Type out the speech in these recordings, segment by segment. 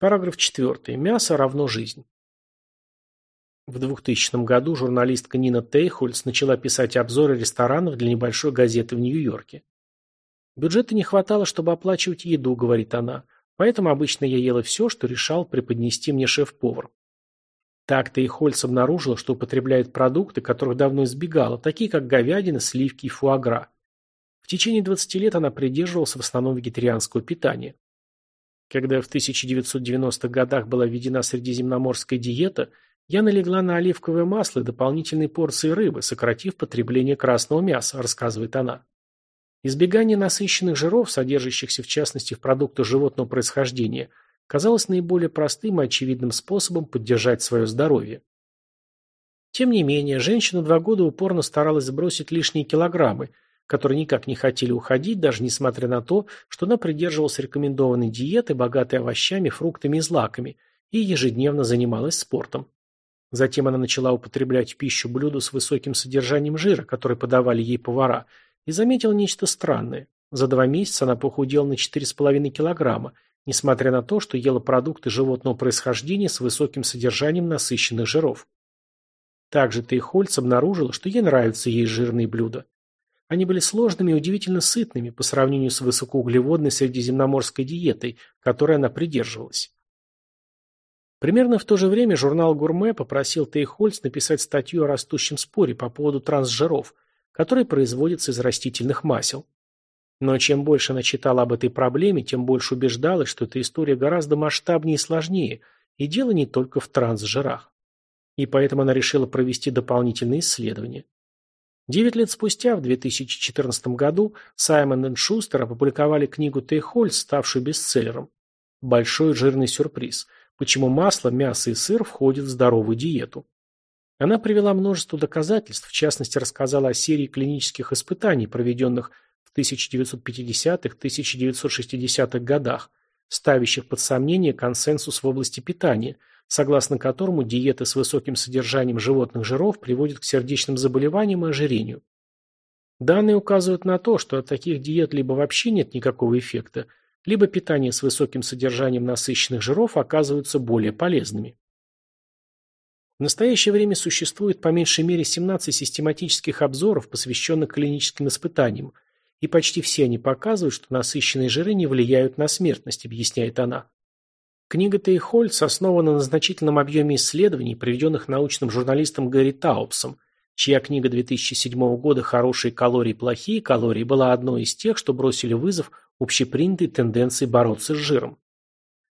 Параграф 4. Мясо равно жизнь. В 2000 году журналистка Нина Тейхольц начала писать обзоры ресторанов для небольшой газеты в Нью-Йорке. «Бюджета не хватало, чтобы оплачивать еду», — говорит она, «поэтому обычно я ела все, что решал преподнести мне шеф-повар». Так Тейхольц обнаружила, что употребляет продукты, которых давно избегала, такие как говядина, сливки и фуагра. В течение 20 лет она придерживалась в основном вегетарианского питания. Когда в 1990-х годах была введена средиземноморская диета, я налегла на оливковое масло и дополнительные порции рыбы, сократив потребление красного мяса, рассказывает она. Избегание насыщенных жиров, содержащихся в частности в продуктах животного происхождения, казалось наиболее простым и очевидным способом поддержать свое здоровье. Тем не менее, женщина два года упорно старалась сбросить лишние килограммы, которые никак не хотели уходить, даже несмотря на то, что она придерживалась рекомендованной диеты, богатой овощами, фруктами и злаками, и ежедневно занималась спортом. Затем она начала употреблять в пищу блюда с высоким содержанием жира, которые подавали ей повара, и заметила нечто странное. За два месяца она похудела на 4,5 килограмма, несмотря на то, что ела продукты животного происхождения с высоким содержанием насыщенных жиров. Также Тейхольц обнаружила, что ей нравятся ей жирные блюда. Они были сложными и удивительно сытными по сравнению с высокоуглеводной средиземноморской диетой, которой она придерживалась. Примерно в то же время журнал «Гурме» попросил Тейхольц написать статью о растущем споре по поводу трансжиров, которые производятся из растительных масел. Но чем больше она читала об этой проблеме, тем больше убеждалась, что эта история гораздо масштабнее и сложнее, и дело не только в трансжирах. И поэтому она решила провести дополнительные исследования. Девять лет спустя, в 2014 году, Саймон и Шустер опубликовали книгу Тейхольц, ставшую бестселлером. Большой жирный сюрприз – почему масло, мясо и сыр входят в здоровую диету. Она привела множество доказательств, в частности рассказала о серии клинических испытаний, проведенных в 1950-1960-х годах, ставящих под сомнение консенсус в области питания, согласно которому диеты с высоким содержанием животных жиров приводят к сердечным заболеваниям и ожирению. Данные указывают на то, что от таких диет либо вообще нет никакого эффекта, либо питание с высоким содержанием насыщенных жиров оказываются более полезными. В настоящее время существует по меньшей мере 17 систематических обзоров, посвященных клиническим испытаниям, и почти все они показывают, что насыщенные жиры не влияют на смертность, объясняет она. Книга Тейхольц основана на значительном объеме исследований, проведенных научным журналистом Гэри Таупсом, чья книга 2007 года «Хорошие калории, плохие калории» была одной из тех, что бросили вызов общепринятой тенденции бороться с жиром.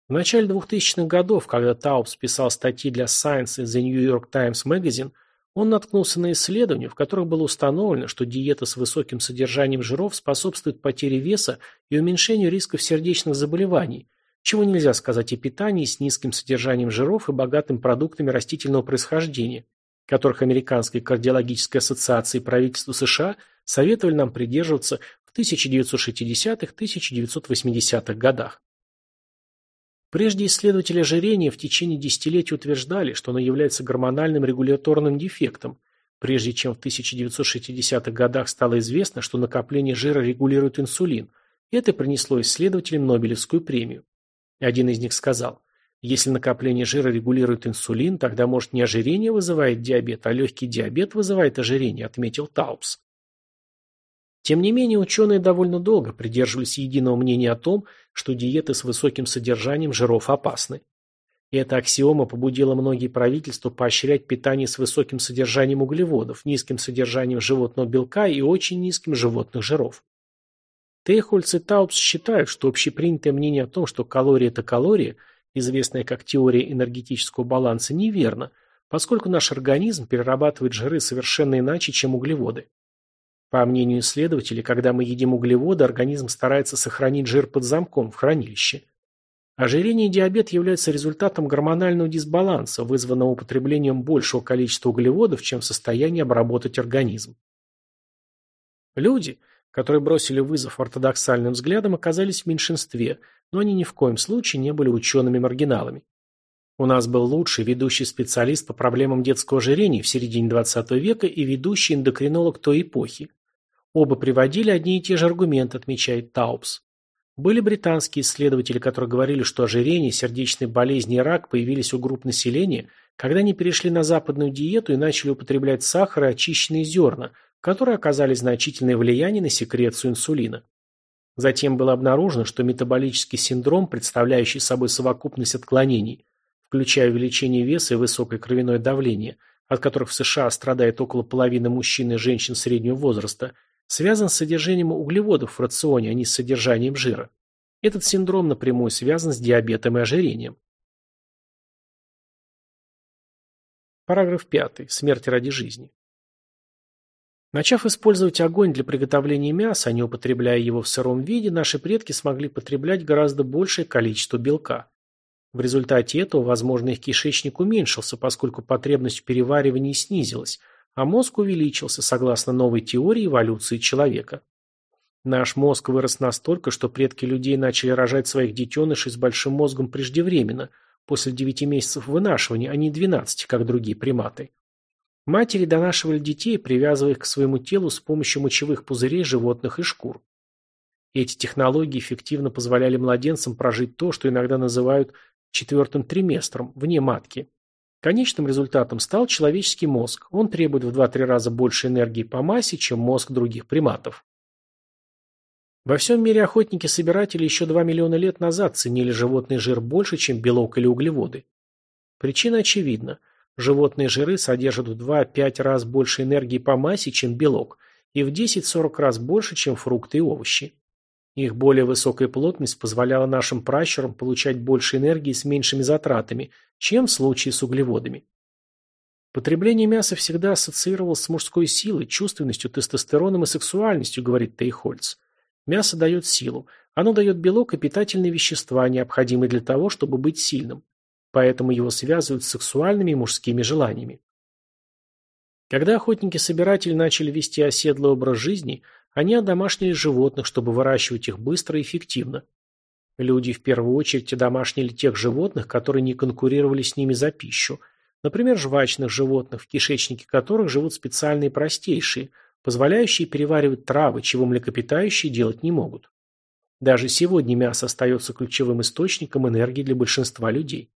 В начале 2000-х годов, когда Таупс писал статьи для Science и The New York Times Magazine, он наткнулся на исследования, в которых было установлено, что диета с высоким содержанием жиров способствует потере веса и уменьшению рисков сердечных заболеваний, чего нельзя сказать о питании с низким содержанием жиров и богатым продуктами растительного происхождения, которых Американская кардиологическая ассоциация и правительство США советовали нам придерживаться в 1960-1980-х годах. Прежде исследователи ожирения в течение десятилетий утверждали, что оно является гормональным регуляторным дефектом, прежде чем в 1960-х годах стало известно, что накопление жира регулирует инсулин, и это принесло исследователям Нобелевскую премию. Один из них сказал, если накопление жира регулирует инсулин, тогда, может, не ожирение вызывает диабет, а легкий диабет вызывает ожирение, отметил Таупс. Тем не менее, ученые довольно долго придерживались единого мнения о том, что диеты с высоким содержанием жиров опасны. И эта аксиома побудила многие правительства поощрять питание с высоким содержанием углеводов, низким содержанием животного белка и очень низким животных жиров. Тейхольц и Таупс считают, что общепринятое мнение о том, что калория – это калория, известная как теория энергетического баланса, неверно, поскольку наш организм перерабатывает жиры совершенно иначе, чем углеводы. По мнению исследователей, когда мы едим углеводы, организм старается сохранить жир под замком в хранилище. Ожирение и диабет являются результатом гормонального дисбаланса, вызванного употреблением большего количества углеводов, чем в состоянии обработать организм. Люди, которые бросили вызов ортодоксальным взглядам, оказались в меньшинстве, но они ни в коем случае не были учеными-маргиналами. У нас был лучший ведущий специалист по проблемам детского ожирения в середине XX века и ведущий эндокринолог той эпохи. Оба приводили одни и те же аргументы, отмечает Таупс. Были британские исследователи, которые говорили, что ожирение, сердечные болезни и рак появились у групп населения, когда они перешли на западную диету и начали употреблять сахар и очищенные зерна, которые оказали значительное влияние на секрецию инсулина. Затем было обнаружено, что метаболический синдром, представляющий собой совокупность отклонений, включая увеличение веса и высокое кровяное давление, от которых в США страдает около половины мужчин и женщин среднего возраста, связан с содержанием углеводов в рационе, а не с содержанием жира. Этот синдром напрямую связан с диабетом и ожирением. Параграф 5. Смерть ради жизни. Начав использовать огонь для приготовления мяса, а не употребляя его в сыром виде, наши предки смогли потреблять гораздо большее количество белка. В результате этого, возможно, их кишечник уменьшился, поскольку потребность в переваривании снизилась, а мозг увеличился, согласно новой теории эволюции человека. Наш мозг вырос настолько, что предки людей начали рожать своих детенышей с большим мозгом преждевременно, после 9 месяцев вынашивания, а не 12, как другие приматы. Матери донашивали детей, привязывая их к своему телу с помощью мочевых пузырей животных и шкур. Эти технологии эффективно позволяли младенцам прожить то, что иногда называют четвертым триместром, вне матки. Конечным результатом стал человеческий мозг. Он требует в 2-3 раза больше энергии по массе, чем мозг других приматов. Во всем мире охотники-собиратели еще 2 миллиона лет назад ценили животный жир больше, чем белок или углеводы. Причина очевидна – Животные жиры содержат в 2-5 раз больше энергии по массе, чем белок, и в 10-40 раз больше, чем фрукты и овощи. Их более высокая плотность позволяла нашим пращурам получать больше энергии с меньшими затратами, чем в случае с углеводами. Потребление мяса всегда ассоциировалось с мужской силой, чувственностью, тестостероном и сексуальностью, говорит Тейхольц. Мясо дает силу. Оно дает белок и питательные вещества, необходимые для того, чтобы быть сильным поэтому его связывают с сексуальными и мужскими желаниями. Когда охотники-собиратели начали вести оседлый образ жизни, они одомашнили животных, чтобы выращивать их быстро и эффективно. Люди в первую очередь одомашнили тех животных, которые не конкурировали с ними за пищу, например, жвачных животных, в кишечнике которых живут специальные простейшие, позволяющие переваривать травы, чего млекопитающие делать не могут. Даже сегодня мясо остается ключевым источником энергии для большинства людей.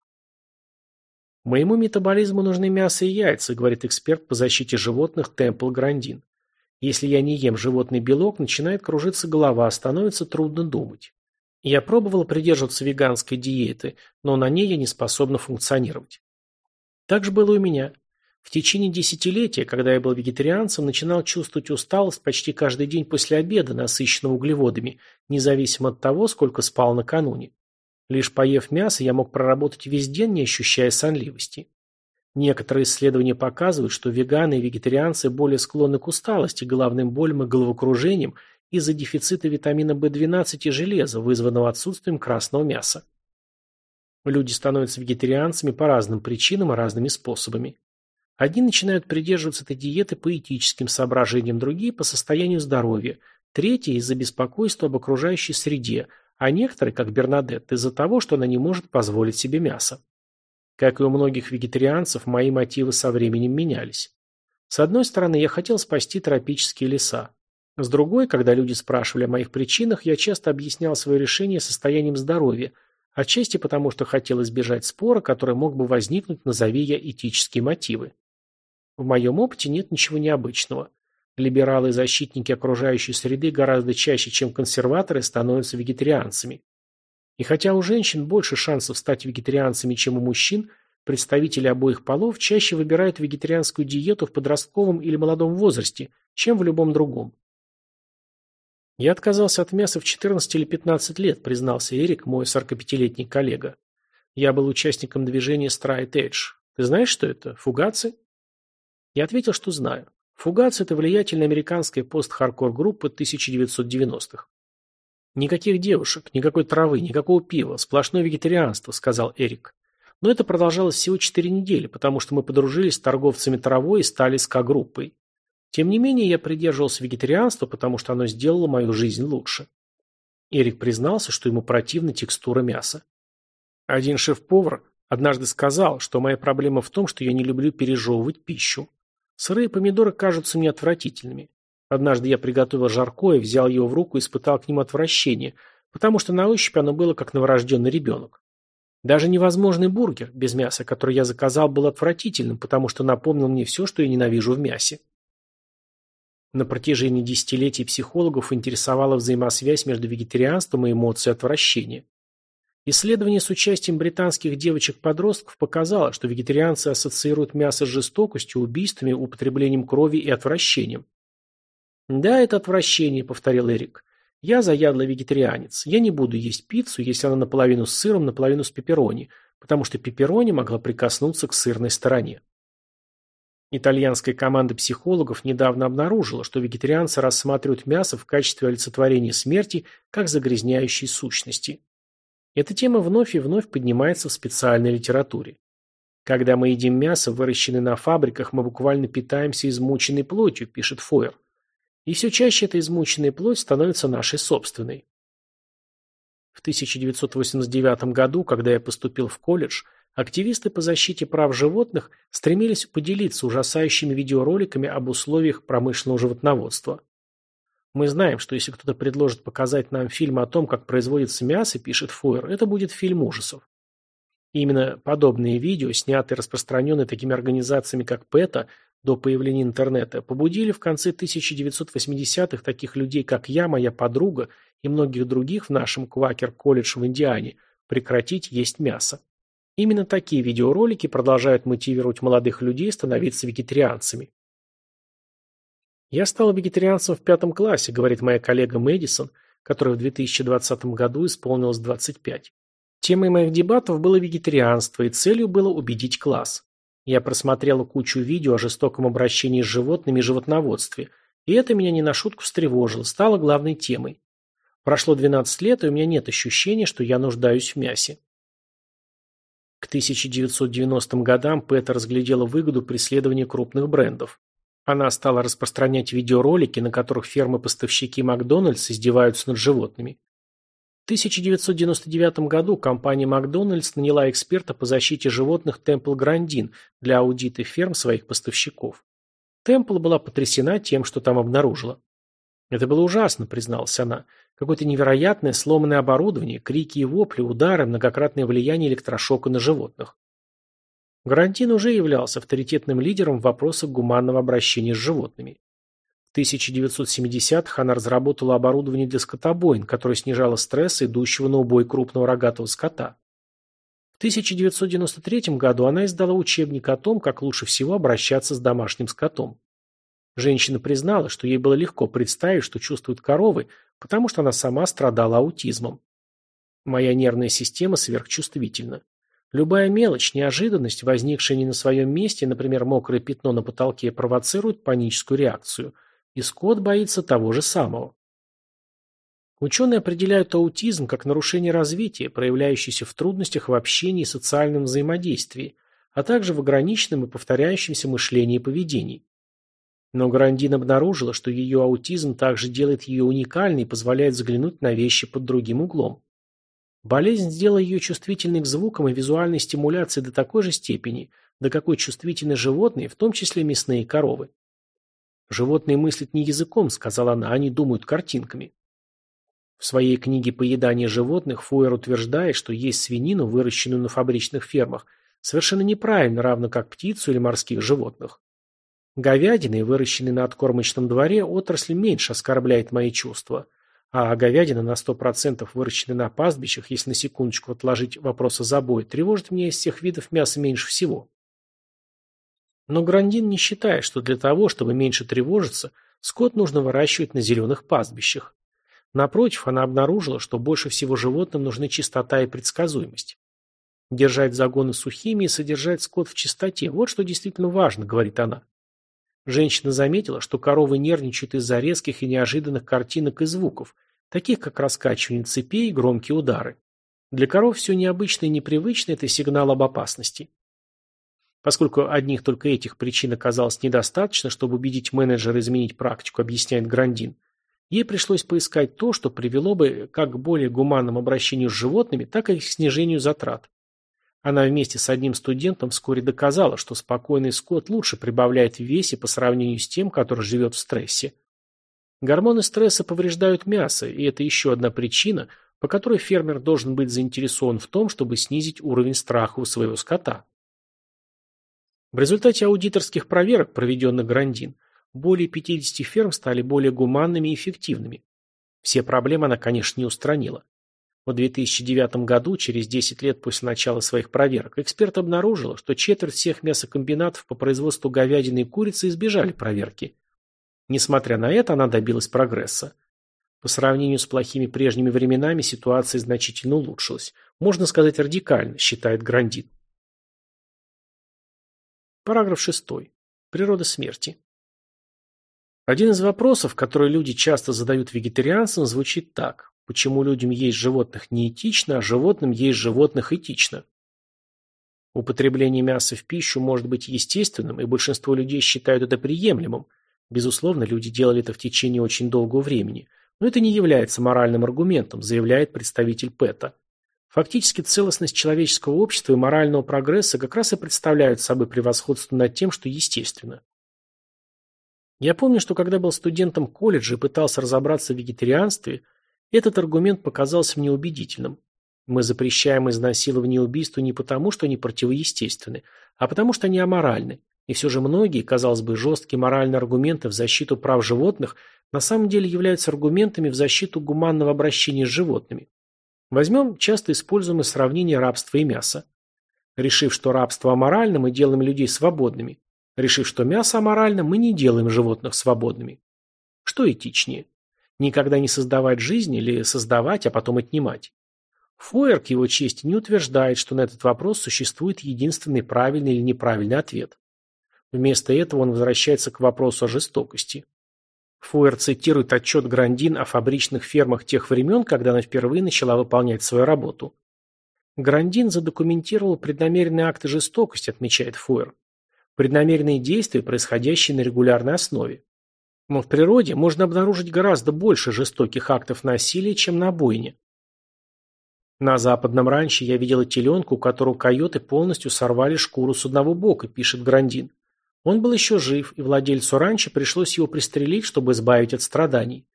Моему метаболизму нужны мясо и яйца, говорит эксперт по защите животных Темпл Грандин. Если я не ем животный белок, начинает кружиться голова, становится трудно думать. Я пробовала придерживаться веганской диеты, но на ней я не способна функционировать. Так же было у меня. В течение десятилетия, когда я был вегетарианцем, начинал чувствовать усталость почти каждый день после обеда, насыщенного углеводами, независимо от того, сколько спал накануне. Лишь поев мясо, я мог проработать весь день, не ощущая сонливости. Некоторые исследования показывают, что веганы и вегетарианцы более склонны к усталости, головным болям и головокружениям из-за дефицита витамина В12 и железа, вызванного отсутствием красного мяса. Люди становятся вегетарианцами по разным причинам и разными способами. Одни начинают придерживаться этой диеты по этическим соображениям, другие – по состоянию здоровья, третьи – из-за беспокойства об окружающей среде – а некоторые, как Бернадетт, из-за того, что она не может позволить себе мясо. Как и у многих вегетарианцев, мои мотивы со временем менялись. С одной стороны, я хотел спасти тропические леса. С другой, когда люди спрашивали о моих причинах, я часто объяснял свое решение состоянием здоровья, отчасти потому, что хотел избежать спора, который мог бы возникнуть, назови я этические мотивы. В моем опыте нет ничего необычного. Либералы и защитники окружающей среды гораздо чаще, чем консерваторы, становятся вегетарианцами. И хотя у женщин больше шансов стать вегетарианцами, чем у мужчин, представители обоих полов чаще выбирают вегетарианскую диету в подростковом или молодом возрасте, чем в любом другом. «Я отказался от мяса в 14 или 15 лет», признался Эрик, мой 45-летний коллега. «Я был участником движения Straight Edge. Ты знаешь, что это? Фугацы?» Я ответил, что знаю. Фугац – это влиятельная американская пост-хардкор-группа 1990-х. «Никаких девушек, никакой травы, никакого пива, сплошное вегетарианство», – сказал Эрик. Но это продолжалось всего четыре недели, потому что мы подружились с торговцами травой и стали СК-группой. Тем не менее, я придерживался вегетарианства, потому что оно сделало мою жизнь лучше. Эрик признался, что ему противна текстура мяса. Один шеф-повар однажды сказал, что моя проблема в том, что я не люблю пережевывать пищу. Сырые помидоры кажутся мне отвратительными. Однажды я приготовил жаркое, взял его в руку и испытал к ним отвращение, потому что на ощупь оно было как новорожденный ребенок. Даже невозможный бургер без мяса, который я заказал, был отвратительным, потому что напомнил мне все, что я ненавижу в мясе. На протяжении десятилетий психологов интересовала взаимосвязь между вегетарианством и эмоцией отвращения. Исследование с участием британских девочек-подростков показало, что вегетарианцы ассоциируют мясо с жестокостью, убийствами, употреблением крови и отвращением. «Да, это отвращение», — повторил Эрик. «Я заядлый вегетарианец. Я не буду есть пиццу, если она наполовину с сыром, наполовину с пепперони, потому что пепперони могла прикоснуться к сырной стороне». Итальянская команда психологов недавно обнаружила, что вегетарианцы рассматривают мясо в качестве олицетворения смерти как загрязняющей сущности. Эта тема вновь и вновь поднимается в специальной литературе. Когда мы едим мясо, выращенное на фабриках, мы буквально питаемся измученной плотью, пишет Фойер. И все чаще эта измученная плоть становится нашей собственной. В 1989 году, когда я поступил в колледж, активисты по защите прав животных стремились поделиться ужасающими видеороликами об условиях промышленного животноводства. Мы знаем, что если кто-то предложит показать нам фильм о том, как производится мясо, пишет Фойер, это будет фильм ужасов. Именно подобные видео, снятые и распространенные такими организациями, как ПЭТА, до появления интернета, побудили в конце 1980-х таких людей, как я, моя подруга и многих других в нашем Квакер-колледж в Индиане прекратить есть мясо. Именно такие видеоролики продолжают мотивировать молодых людей становиться вегетарианцами. «Я стала вегетарианцем в пятом классе», говорит моя коллега Мэдисон, которой в 2020 году исполнилось 25. Темой моих дебатов было вегетарианство, и целью было убедить класс. Я просмотрела кучу видео о жестоком обращении с животными и животноводстве, и это меня не на шутку встревожило, стало главной темой. Прошло 12 лет, и у меня нет ощущения, что я нуждаюсь в мясе. К 1990 годам Пэта разглядела выгоду преследования крупных брендов. Она стала распространять видеоролики, на которых фермы-поставщики Макдональдс издеваются над животными. В 1999 году компания Макдональдс наняла эксперта по защите животных Темпл Грандин для аудита ферм своих поставщиков. Темпл была потрясена тем, что там обнаружила. «Это было ужасно», — призналась она. «Какое-то невероятное сломанное оборудование, крики и вопли, удары, многократное влияние электрошока на животных. Гарантин уже являлся авторитетным лидером в вопросах гуманного обращения с животными. В 1970-х она разработала оборудование для скотобоин, которое снижало стресс идущего на убой крупного рогатого скота. В 1993 году она издала учебник о том, как лучше всего обращаться с домашним скотом. Женщина признала, что ей было легко представить, что чувствуют коровы, потому что она сама страдала аутизмом. Моя нервная система сверхчувствительна. Любая мелочь, неожиданность, возникшая не на своем месте, например, мокрое пятно на потолке, провоцирует паническую реакцию. И Скотт боится того же самого. Ученые определяют аутизм как нарушение развития, проявляющееся в трудностях в общении и социальном взаимодействии, а также в ограниченном и повторяющемся мышлении и поведении. Но Грандин обнаружила, что ее аутизм также делает ее уникальной и позволяет взглянуть на вещи под другим углом. Болезнь сделала ее чувствительной к звукам и визуальной стимуляции до такой же степени, до какой чувствительны животные, в том числе мясные коровы. «Животные мыслят не языком», — сказала она, — «они думают картинками». В своей книге «Поедание животных» Фойер утверждает, что есть свинину, выращенную на фабричных фермах, совершенно неправильно, равно как птицу или морских животных. Говядины, выращенные на откормочном дворе, отрасль меньше оскорбляет мои чувства. А говядина на 100% выращенная на пастбищах, если на секундочку отложить вопрос о забое, тревожит меня из всех видов мяса меньше всего. Но Грандин не считает, что для того, чтобы меньше тревожиться, скот нужно выращивать на зеленых пастбищах. Напротив, она обнаружила, что больше всего животным нужны чистота и предсказуемость. Держать загоны сухими и содержать скот в чистоте – вот что действительно важно, говорит она. Женщина заметила, что коровы нервничают из-за резких и неожиданных картинок и звуков, таких как раскачивание цепей и громкие удары. Для коров все необычное и непривычное – это сигнал об опасности. Поскольку одних только этих причин оказалось недостаточно, чтобы убедить менеджера изменить практику, объясняет Грандин, ей пришлось поискать то, что привело бы как к более гуманному обращению с животными, так и к снижению затрат. Она вместе с одним студентом вскоре доказала, что спокойный скот лучше прибавляет в весе по сравнению с тем, который живет в стрессе. Гормоны стресса повреждают мясо, и это еще одна причина, по которой фермер должен быть заинтересован в том, чтобы снизить уровень страха у своего скота. В результате аудиторских проверок, проведенных Грандин, более 50 ферм стали более гуманными и эффективными. Все проблемы она, конечно, не устранила. В 2009 году, через 10 лет после начала своих проверок, эксперт обнаружил, что четверть всех мясокомбинатов по производству говядины и курицы избежали проверки. Несмотря на это, она добилась прогресса. По сравнению с плохими прежними временами ситуация значительно улучшилась. Можно сказать радикально, считает Грандин. Параграф 6. Природа смерти. Один из вопросов, которые люди часто задают вегетарианцам, звучит так. Почему людям есть животных неэтично, а животным есть животных этично? Употребление мяса в пищу может быть естественным, и большинство людей считают это приемлемым. Безусловно, люди делали это в течение очень долгого времени. Но это не является моральным аргументом, заявляет представитель ПЭТа. Фактически целостность человеческого общества и морального прогресса как раз и представляют собой превосходство над тем, что естественно. Я помню, что когда был студентом колледжа и пытался разобраться в вегетарианстве, этот аргумент показался мне убедительным. Мы запрещаем изнасилование и убийство не потому, что они противоестественны, а потому, что они аморальны. И все же многие, казалось бы, жесткие моральные аргументы в защиту прав животных на самом деле являются аргументами в защиту гуманного обращения с животными. Возьмем часто используемое сравнение рабства и мяса. Решив, что рабство аморально, мы делаем людей свободными. Решив, что мясо аморально, мы не делаем животных свободными. Что этичнее? Никогда не создавать жизнь или создавать, а потом отнимать? Фойер, к его чести, не утверждает, что на этот вопрос существует единственный правильный или неправильный ответ. Вместо этого он возвращается к вопросу о жестокости. Фуэр цитирует отчет Грандин о фабричных фермах тех времен, когда она впервые начала выполнять свою работу. Грандин задокументировал преднамеренные акты жестокости, отмечает Фуэр. Преднамеренные действия, происходящие на регулярной основе. Но в природе можно обнаружить гораздо больше жестоких актов насилия, чем на бойне. На западном ранче я видела теленка, у которого койоты полностью сорвали шкуру с одного бока, пишет Грандин. Он был еще жив, и владельцу ранчо пришлось его пристрелить, чтобы избавить от страданий.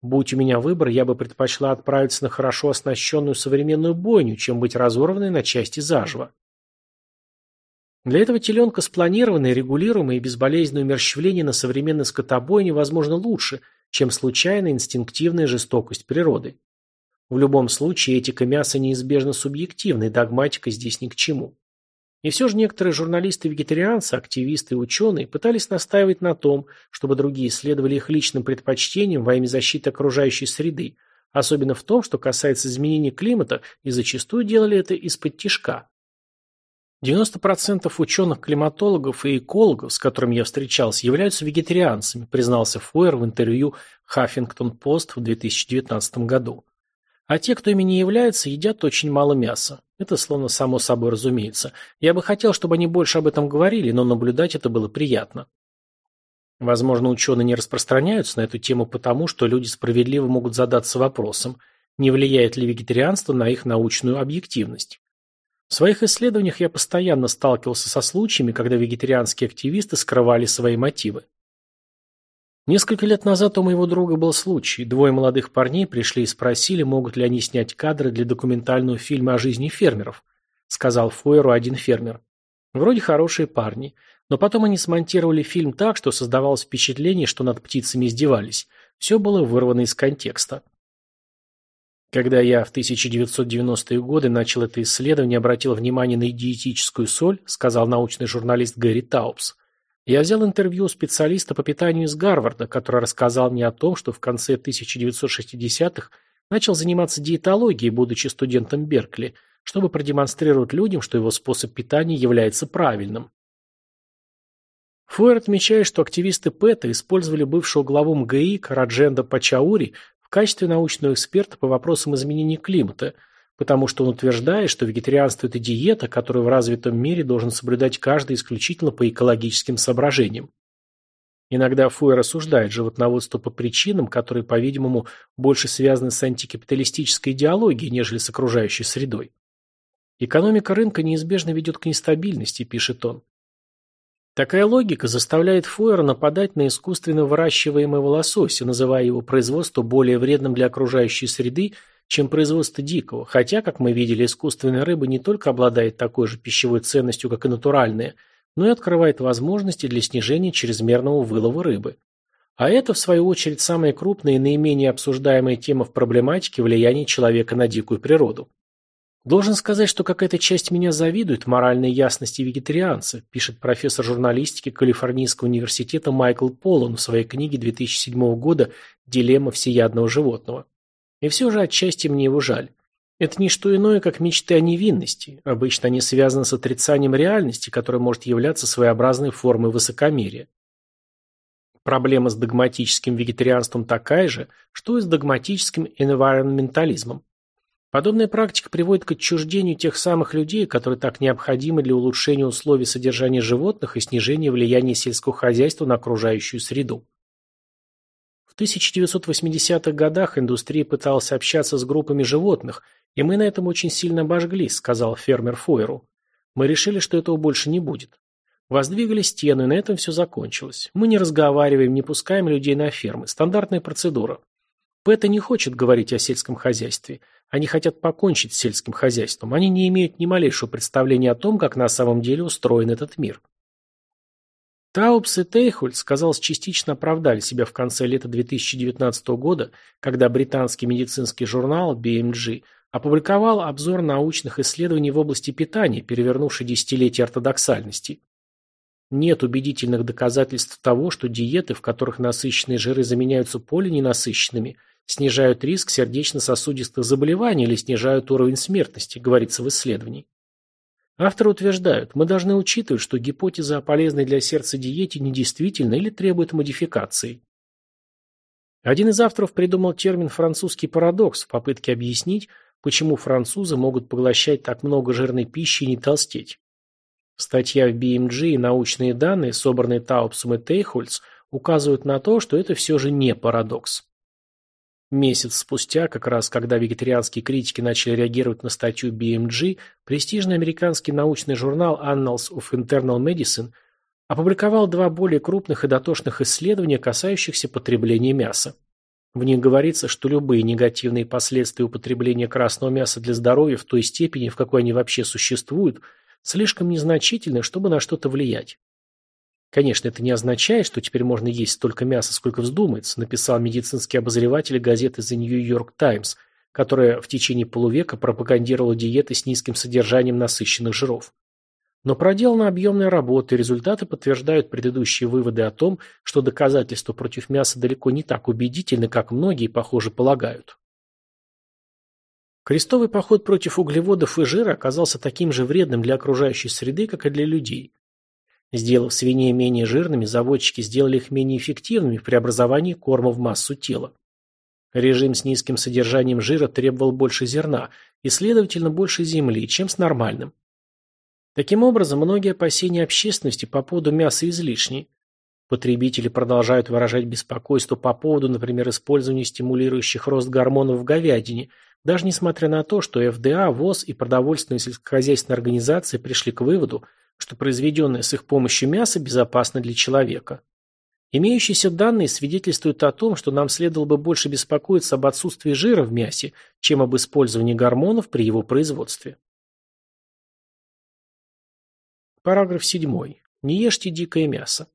Будь у меня выбор, я бы предпочла отправиться на хорошо оснащенную современную бойню, чем быть разорванной на части заживо. Для этого теленка спланированное, регулируемое и безболезненное умерщвление на современной скотобойне возможно лучше, чем случайная инстинктивная жестокость природы. В любом случае этика мяса неизбежно субъективна, и догматика здесь ни к чему. И все же некоторые журналисты-вегетарианцы, активисты и ученые пытались настаивать на том, чтобы другие следовали их личным предпочтениям во имя защиты окружающей среды, особенно в том, что касается изменения климата, и зачастую делали это из-под тишка. 90% ученых-климатологов и экологов, с которыми я встречался, являются вегетарианцами, признался Фойер в интервью Хаффингтон-Пост в 2019 году. А те, кто ими не является, едят очень мало мяса. Это словно само собой разумеется. Я бы хотел, чтобы они больше об этом говорили, но наблюдать это было приятно. Возможно, ученые не распространяются на эту тему потому, что люди справедливо могут задаться вопросом, не влияет ли вегетарианство на их научную объективность. В своих исследованиях я постоянно сталкивался со случаями, когда вегетарианские активисты скрывали свои мотивы. Несколько лет назад у моего друга был случай. Двое молодых парней пришли и спросили, могут ли они снять кадры для документального фильма о жизни фермеров, сказал Фойеру один фермер. Вроде хорошие парни, но потом они смонтировали фильм так, что создавалось впечатление, что над птицами издевались. Все было вырвано из контекста. Когда я в 1990-е годы начал это исследование, обратил внимание на диетическую соль, сказал научный журналист Гэри Таупс. Я взял интервью у специалиста по питанию из Гарварда, который рассказал мне о том, что в конце 1960-х начал заниматься диетологией, будучи студентом Беркли, чтобы продемонстрировать людям, что его способ питания является правильным. Фуэр отмечает, что активисты ПЭТа использовали бывшего главу МГИ Карадженда Пачаури в качестве научного эксперта по вопросам изменения климата, потому что он утверждает, что вегетарианство – это диета, которую в развитом мире должен соблюдать каждый исключительно по экологическим соображениям. Иногда Фуэ рассуждает животноводство по причинам, которые, по-видимому, больше связаны с антикапиталистической идеологией, нежели с окружающей средой. Экономика рынка неизбежно ведет к нестабильности, пишет он. Такая логика заставляет Фойера нападать на искусственно выращиваемого лосося, называя его производство более вредным для окружающей среды, чем производство дикого, хотя, как мы видели, искусственная рыба не только обладает такой же пищевой ценностью, как и натуральная, но и открывает возможности для снижения чрезмерного вылова рыбы. А это, в свою очередь, самая крупная и наименее обсуждаемая тема в проблематике влияния человека на дикую природу. Должен сказать, что какая-то часть меня завидует моральной ясности вегетарианцев, пишет профессор журналистики Калифорнийского университета Майкл Полон в своей книге 2007 года «Дилемма всеядного животного». И все же отчасти мне его жаль. Это не что иное, как мечты о невинности. Обычно они связаны с отрицанием реальности, которая может являться своеобразной формой высокомерия. Проблема с догматическим вегетарианством такая же, что и с догматическим энвайронментализмом. Подобная практика приводит к отчуждению тех самых людей, которые так необходимы для улучшения условий содержания животных и снижения влияния сельского хозяйства на окружающую среду. В 1980-х годах индустрия пыталась общаться с группами животных, и мы на этом очень сильно обожглись, сказал фермер Фойеру. Мы решили, что этого больше не будет. Воздвигали стену, и на этом все закончилось. Мы не разговариваем, не пускаем людей на фермы. Стандартная процедура. Пэта не хочет говорить о сельском хозяйстве. Они хотят покончить с сельским хозяйством. Они не имеют ни малейшего представления о том, как на самом деле устроен этот мир. Таупс и Тейхольц, казалось, частично оправдали себя в конце лета 2019 года, когда британский медицинский журнал BMG опубликовал обзор научных исследований в области питания, перевернувший десятилетие ортодоксальности. Нет убедительных доказательств того, что диеты, в которых насыщенные жиры заменяются полиненасыщенными, снижают риск сердечно-сосудистых заболеваний или снижают уровень смертности, говорится в исследовании. Авторы утверждают, мы должны учитывать, что гипотеза о полезной для сердца диете недействительна или требует модификации. Один из авторов придумал термин «французский парадокс» в попытке объяснить, почему французы могут поглощать так много жирной пищи и не толстеть. Статья в BMG и научные данные, собранные Таупсом и Тейхольц, указывают на то, что это все же не парадокс. Месяц спустя, как раз когда вегетарианские критики начали реагировать на статью BMG, престижный американский научный журнал Annals of Internal Medicine опубликовал два более крупных и дотошных исследования, касающихся потребления мяса. В них говорится, что любые негативные последствия употребления красного мяса для здоровья в той степени, в какой они вообще существуют, слишком незначительны, чтобы на что-то влиять. Конечно, это не означает, что теперь можно есть столько мяса, сколько вздумается, написал медицинский обозреватель газеты The New York Times, которая в течение полувека пропагандировала диеты с низким содержанием насыщенных жиров. Но проделана объемная работа, и результаты подтверждают предыдущие выводы о том, что доказательства против мяса далеко не так убедительны, как многие, похоже, полагают. Крестовый поход против углеводов и жира оказался таким же вредным для окружающей среды, как и для людей. Сделав свиней менее жирными, заводчики сделали их менее эффективными в преобразовании корма в массу тела. Режим с низким содержанием жира требовал больше зерна и, следовательно, больше земли, чем с нормальным. Таким образом, многие опасения общественности по поводу мяса излишни. Потребители продолжают выражать беспокойство по поводу, например, использования стимулирующих рост гормонов в говядине, даже несмотря на то, что ФДА, ВОЗ и продовольственные сельскохозяйственные организации пришли к выводу, что произведенное с их помощью мясо безопасно для человека. Имеющиеся данные свидетельствуют о том, что нам следовало бы больше беспокоиться об отсутствии жира в мясе, чем об использовании гормонов при его производстве. Параграф 7. Не ешьте дикое мясо.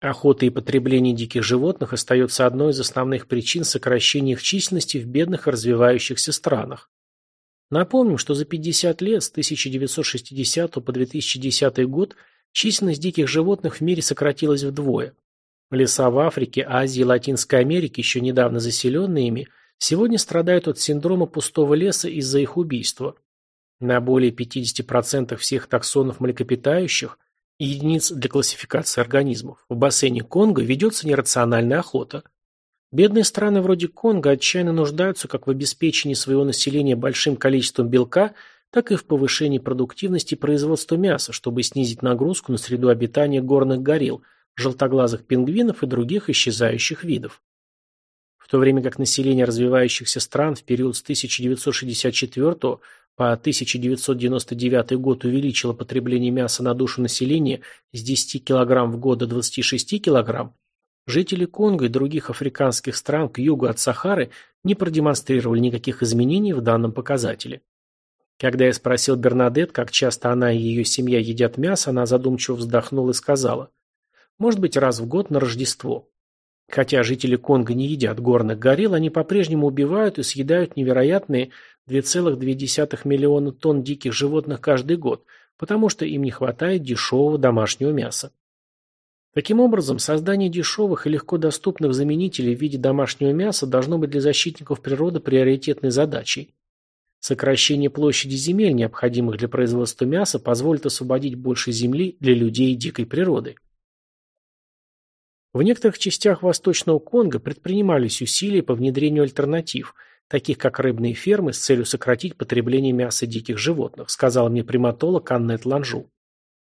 Охота и потребление диких животных остается одной из основных причин сокращения их численности в бедных и развивающихся странах. Напомним, что за 50 лет с 1960 по 2010 год численность диких животных в мире сократилась вдвое. Леса в Африке, Азии и Латинской Америке, еще недавно заселенные ими, сегодня страдают от синдрома пустого леса из-за их убийства. На более 50% всех таксонов млекопитающих и единиц для классификации организмов в бассейне Конго ведется нерациональная охота – Бедные страны вроде Конго отчаянно нуждаются как в обеспечении своего населения большим количеством белка, так и в повышении продуктивности производства мяса, чтобы снизить нагрузку на среду обитания горных горилл, желтоглазых пингвинов и других исчезающих видов. В то время как население развивающихся стран в период с 1964 по 1999 год увеличило потребление мяса на душу населения с 10 кг в год до 26 кг, Жители Конго и других африканских стран к югу от Сахары не продемонстрировали никаких изменений в данном показателе. Когда я спросил Бернадет, как часто она и ее семья едят мясо, она задумчиво вздохнула и сказала, может быть, раз в год на Рождество. Хотя жители Конго не едят горных горилл, они по-прежнему убивают и съедают невероятные 2,2 миллиона тонн диких животных каждый год, потому что им не хватает дешевого домашнего мяса. Таким образом, создание дешевых и легко доступных заменителей в виде домашнего мяса должно быть для защитников природы приоритетной задачей. Сокращение площади земель, необходимых для производства мяса, позволит освободить больше земли для людей и дикой природы. В некоторых частях Восточного Конго предпринимались усилия по внедрению альтернатив, таких как рыбные фермы, с целью сократить потребление мяса диких животных, сказала мне приматолог Аннет Ланжу.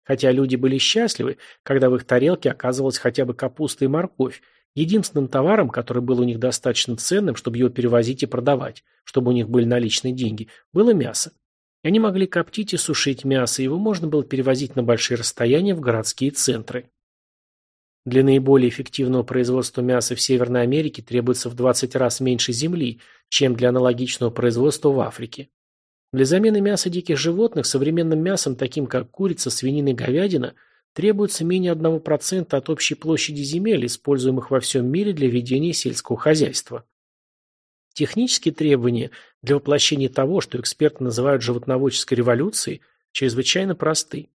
Хотя люди были счастливы, когда в их тарелке оказывалась хотя бы капуста и морковь, единственным товаром, который был у них достаточно ценным, чтобы его перевозить и продавать, чтобы у них были наличные деньги, было мясо. Они могли коптить и сушить мясо, его можно было перевозить на большие расстояния в городские центры. Для наиболее эффективного производства мяса в Северной Америке требуется в 20 раз меньше земли, чем для аналогичного производства в Африке. Для замены мяса диких животных современным мясом, таким как курица, свинина и говядина, требуется менее 1% от общей площади земель, используемых во всем мире для ведения сельского хозяйства. Технические требования для воплощения того, что эксперты называют животноводческой революцией, чрезвычайно просты.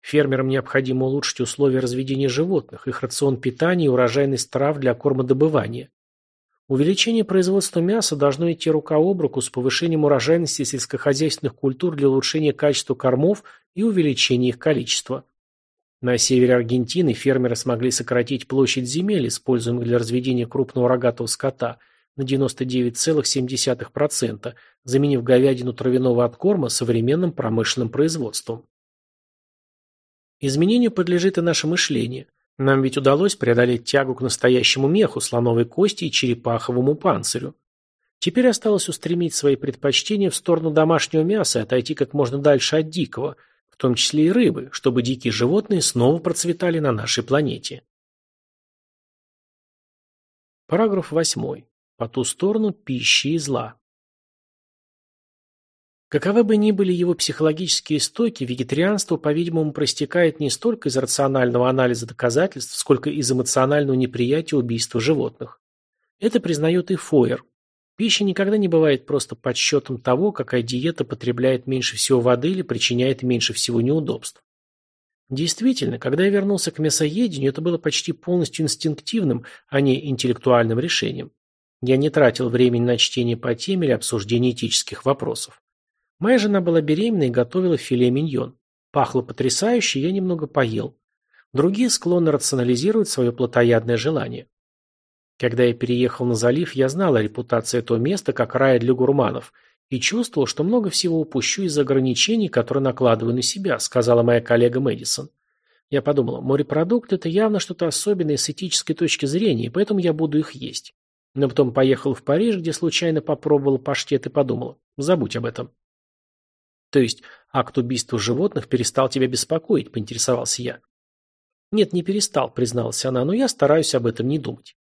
Фермерам необходимо улучшить условия разведения животных, их рацион питания и урожайность трав для кормодобывания. Увеличение производства мяса должно идти рука об руку с повышением урожайности сельскохозяйственных культур для улучшения качества кормов и увеличения их количества. На севере Аргентины фермеры смогли сократить площадь земель, используемых для разведения крупного рогатого скота, на 99,7%, заменив говядину травяного откорма современным промышленным производством. Изменению подлежит и наше мышление. Нам ведь удалось преодолеть тягу к настоящему меху, слоновой кости и черепаховому панцирю. Теперь осталось устремить свои предпочтения в сторону домашнего мяса и отойти как можно дальше от дикого, в том числе и рыбы, чтобы дикие животные снова процветали на нашей планете. Параграф 8. По ту сторону пищи и зла. Каковы бы ни были его психологические истоки, вегетарианство, по-видимому, проистекает не столько из рационального анализа доказательств, сколько из эмоционального неприятия убийства животных. Это признает и Фойер. Пища никогда не бывает просто подсчетом того, какая диета потребляет меньше всего воды или причиняет меньше всего неудобств. Действительно, когда я вернулся к мясоедению, это было почти полностью инстинктивным, а не интеллектуальным решением. Я не тратил времени на чтение по теме или обсуждение этических вопросов. Моя жена была беременна и готовила филе миньон. Пахло потрясающе, я немного поел. Другие склонны рационализировать свое плотоядное желание. Когда я переехал на залив, я знал о репутации этого места как рая для гурманов и чувствовал, что много всего упущу из-за ограничений, которые накладываю на себя, сказала моя коллега Мэдисон. Я подумала, морепродукты – это явно что-то особенное с этической точки зрения, поэтому я буду их есть. Но потом поехал в Париж, где случайно попробовала паштет и подумала, забудь об этом. То есть акт убийства животных перестал тебя беспокоить, поинтересовался я. Нет, не перестал, призналась она, но я стараюсь об этом не думать.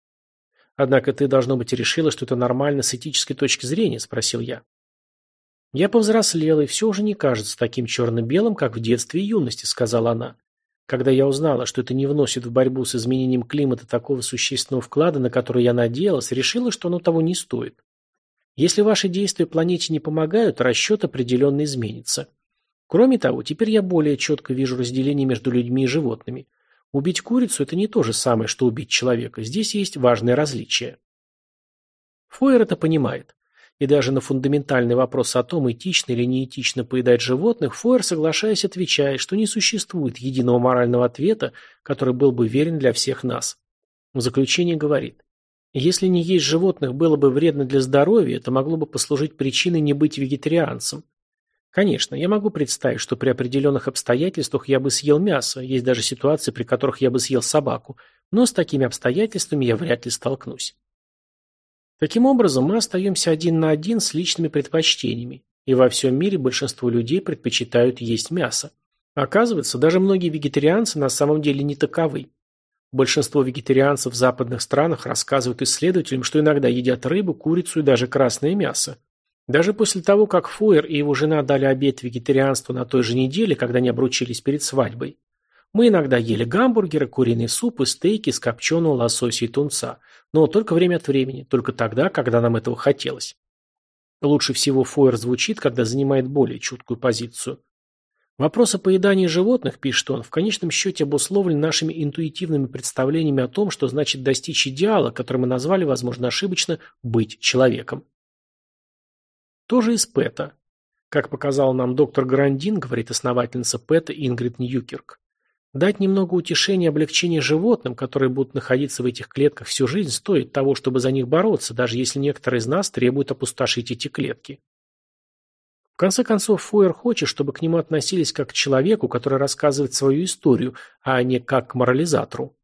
Однако ты, должно быть, решила, что это нормально с этической точки зрения, спросил я. Я повзрослела, и все уже не кажется таким черно-белым, как в детстве и юности, сказала она. Когда я узнала, что это не вносит в борьбу с изменением климата такого существенного вклада, на который я надеялась, решила, что оно того не стоит. Если ваши действия планете не помогают, расчет определенно изменится. Кроме того, теперь я более четко вижу разделение между людьми и животными. Убить курицу – это не то же самое, что убить человека. Здесь есть важное различие. Фойер это понимает. И даже на фундаментальный вопрос о том, этично или неэтично поедать животных, Фойер, соглашаясь, отвечает, что не существует единого морального ответа, который был бы верен для всех нас. В заключение говорит, если не есть животных было бы вредно для здоровья, это могло бы послужить причиной не быть вегетарианцем. Конечно, я могу представить, что при определенных обстоятельствах я бы съел мясо, есть даже ситуации, при которых я бы съел собаку, но с такими обстоятельствами я вряд ли столкнусь. Таким образом, мы остаемся один на один с личными предпочтениями, и во всем мире большинство людей предпочитают есть мясо. Оказывается, даже многие вегетарианцы на самом деле не таковы. Большинство вегетарианцев в западных странах рассказывают исследователям, что иногда едят рыбу, курицу и даже красное мясо. Даже после того, как Фойер и его жена дали обет вегетарианству на той же неделе, когда они обручились перед свадьбой, мы иногда ели гамбургеры, куриный суп и стейки с копченого лосося и тунца, но только время от времени, только тогда, когда нам этого хотелось. Лучше всего Фойер звучит, когда занимает более чуткую позицию. Вопрос о поедании животных, пишет он, в конечном счете обусловлен нашими интуитивными представлениями о том, что значит достичь идеала, который мы назвали, возможно, ошибочно, быть человеком. Тоже из ПЭТа. Как показал нам доктор Грандин, говорит основательница ПЭТа Ингрид Ньюкерк, дать немного утешения и облегчения животным, которые будут находиться в этих клетках всю жизнь, стоит того, чтобы за них бороться, даже если некоторые из нас требуют опустошить эти клетки конце концов, Фойер хочет, чтобы к нему относились как к человеку, который рассказывает свою историю, а не как к морализатору.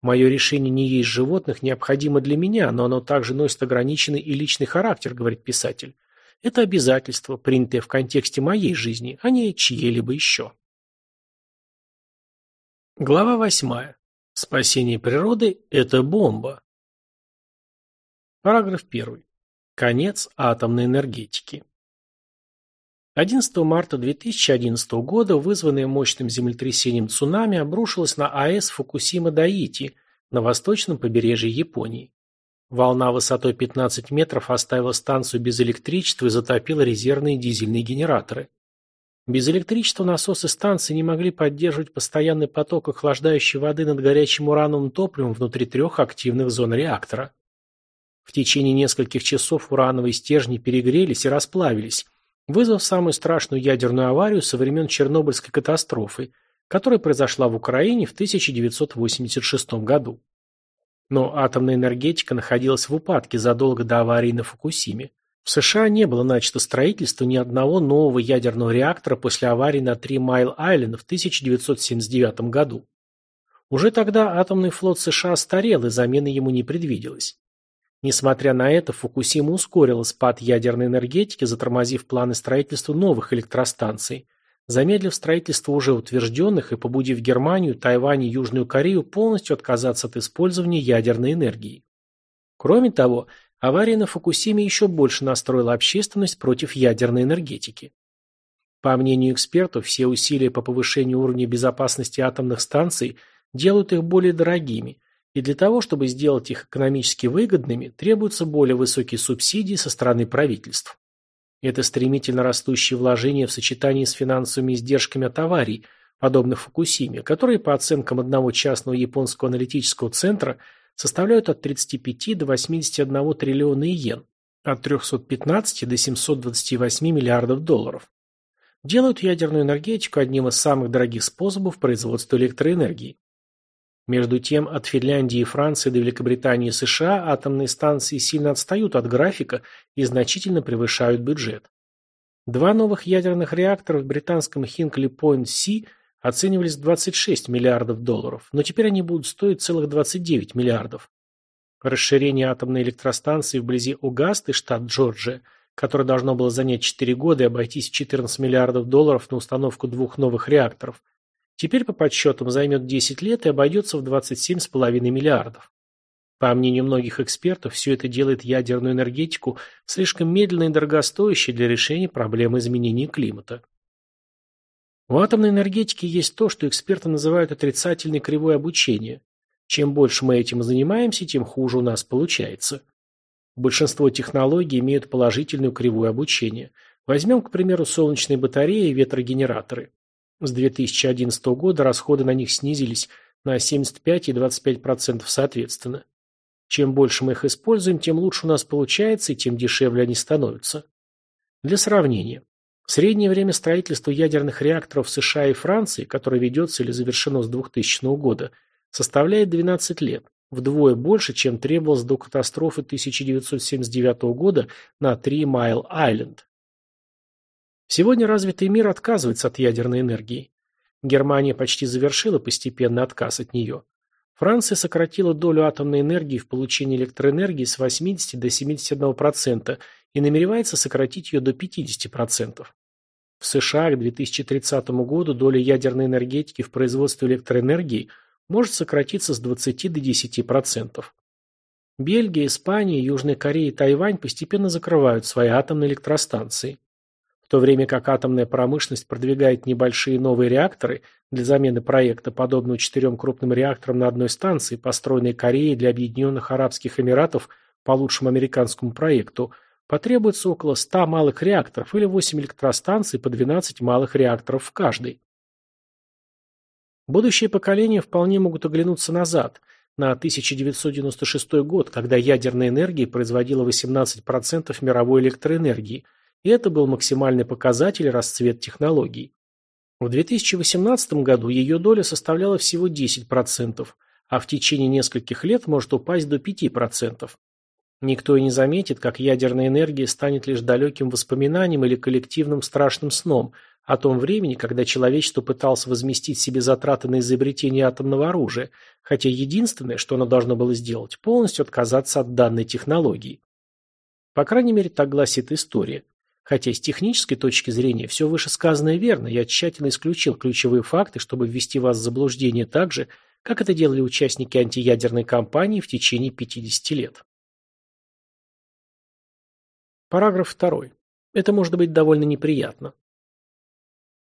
Мое решение не есть животных необходимо для меня, но оно также носит ограниченный и личный характер, говорит писатель. Это обязательство, принятое в контексте моей жизни, а не чьей-либо еще. Глава восьмая. Спасение природы – это бомба. Параграф первый. Конец атомной энергетики. 11 марта 2011 года вызванное мощным землетрясением цунами обрушилось на АЭС Фукусима-Даити на восточном побережье Японии. Волна высотой 15 метров оставила станцию без электричества и затопила резервные дизельные генераторы. Без электричества насосы станции не могли поддерживать постоянный поток охлаждающей воды над горячим урановым топливом внутри трех активных зон реактора. В течение нескольких часов урановые стержни перегрелись и расплавились, вызвав самую страшную ядерную аварию со времен Чернобыльской катастрофы, которая произошла в Украине в 1986 году. Но атомная энергетика находилась в упадке задолго до аварии на Фукусиме. В США не было начато строительство ни одного нового ядерного реактора после аварии на Три Майл-Айленд в 1979 году. Уже тогда атомный флот США старел, и замены ему не предвиделось. Несмотря на это, Фукусима ускорила спад ядерной энергетики, затормозив планы строительства новых электростанций, замедлив строительство уже утвержденных и побудив Германию, Тайвань и Южную Корею полностью отказаться от использования ядерной энергии. Кроме того, авария на Фукусиме еще больше настроила общественность против ядерной энергетики. По мнению экспертов, все усилия по повышению уровня безопасности атомных станций делают их более дорогими, и для того, чтобы сделать их экономически выгодными, требуются более высокие субсидии со стороны правительств. Это стремительно растущие вложения в сочетании с финансовыми издержками от аварий, подобных Фукусиме, которые, по оценкам одного частного японского аналитического центра, составляют от 35 до 81 триллиона иен, от 315 до 728 миллиардов долларов. Делают ядерную энергетику одним из самых дорогих способов производства электроэнергии. Между тем, от Финляндии и Франции до Великобритании и США атомные станции сильно отстают от графика и значительно превышают бюджет. Два новых ядерных реактора в британском Хинкли Пойнт Си оценивались в 26 миллиардов долларов, но теперь они будут стоить целых 29 миллиардов. Расширение атомной электростанции вблизи Огасты, штат Джорджия, которое должно было занять 4 года и обойтись в 14 миллиардов долларов на установку двух новых реакторов, Теперь по подсчетам займет 10 лет и обойдется в 27,5 миллиардов. По мнению многих экспертов, все это делает ядерную энергетику слишком медленной и дорогостоящей для решения проблемы изменения климата. В атомной энергетике есть то, что эксперты называют отрицательной кривой обучения. Чем больше мы этим занимаемся, тем хуже у нас получается. Большинство технологий имеют положительную кривую обучения. Возьмем, к примеру, солнечные батареи и ветрогенераторы. С 2011 года расходы на них снизились на 75 и 25% соответственно. Чем больше мы их используем, тем лучше у нас получается и тем дешевле они становятся. Для сравнения. Среднее время строительства ядерных реакторов в США и Франции, которое ведется или завершено с 2000 года, составляет 12 лет, вдвое больше, чем требовалось до катастрофы 1979 года на Три Майл-Айленд. Сегодня развитый мир отказывается от ядерной энергии. Германия почти завершила постепенный отказ от нее. Франция сократила долю атомной энергии в получении электроэнергии с 80 до 71% и намеревается сократить ее до 50%. В США к 2030 году доля ядерной энергетики в производстве электроэнергии может сократиться с 20 до 10%. Бельгия, Испания, Южная Корея и Тайвань постепенно закрывают свои атомные электростанции. В то время как атомная промышленность продвигает небольшие новые реакторы для замены проекта, подобного четырем крупным реакторам на одной станции, построенной Кореей для Объединенных Арабских Эмиратов по лучшему американскому проекту, потребуется около 100 малых реакторов или 8 электростанций по 12 малых реакторов в каждой. Будущие поколения вполне могут оглянуться назад – на 1996 год, когда ядерная энергия производила 18% мировой электроэнергии, и это был максимальный показатель расцвет технологий. В 2018 году ее доля составляла всего 10%, а в течение нескольких лет может упасть до 5%. Никто и не заметит, как ядерная энергия станет лишь далеким воспоминанием или коллективным страшным сном – о том времени, когда человечество пыталось возместить себе затраты на изобретение атомного оружия, хотя единственное, что оно должно было сделать, полностью отказаться от данной технологии. По крайней мере, так гласит история. Хотя с технической точки зрения все вышесказанное верно, я тщательно исключил ключевые факты, чтобы ввести вас в заблуждение так же, как это делали участники антиядерной кампании в течение 50 лет. Параграф 2. Это может быть довольно неприятно.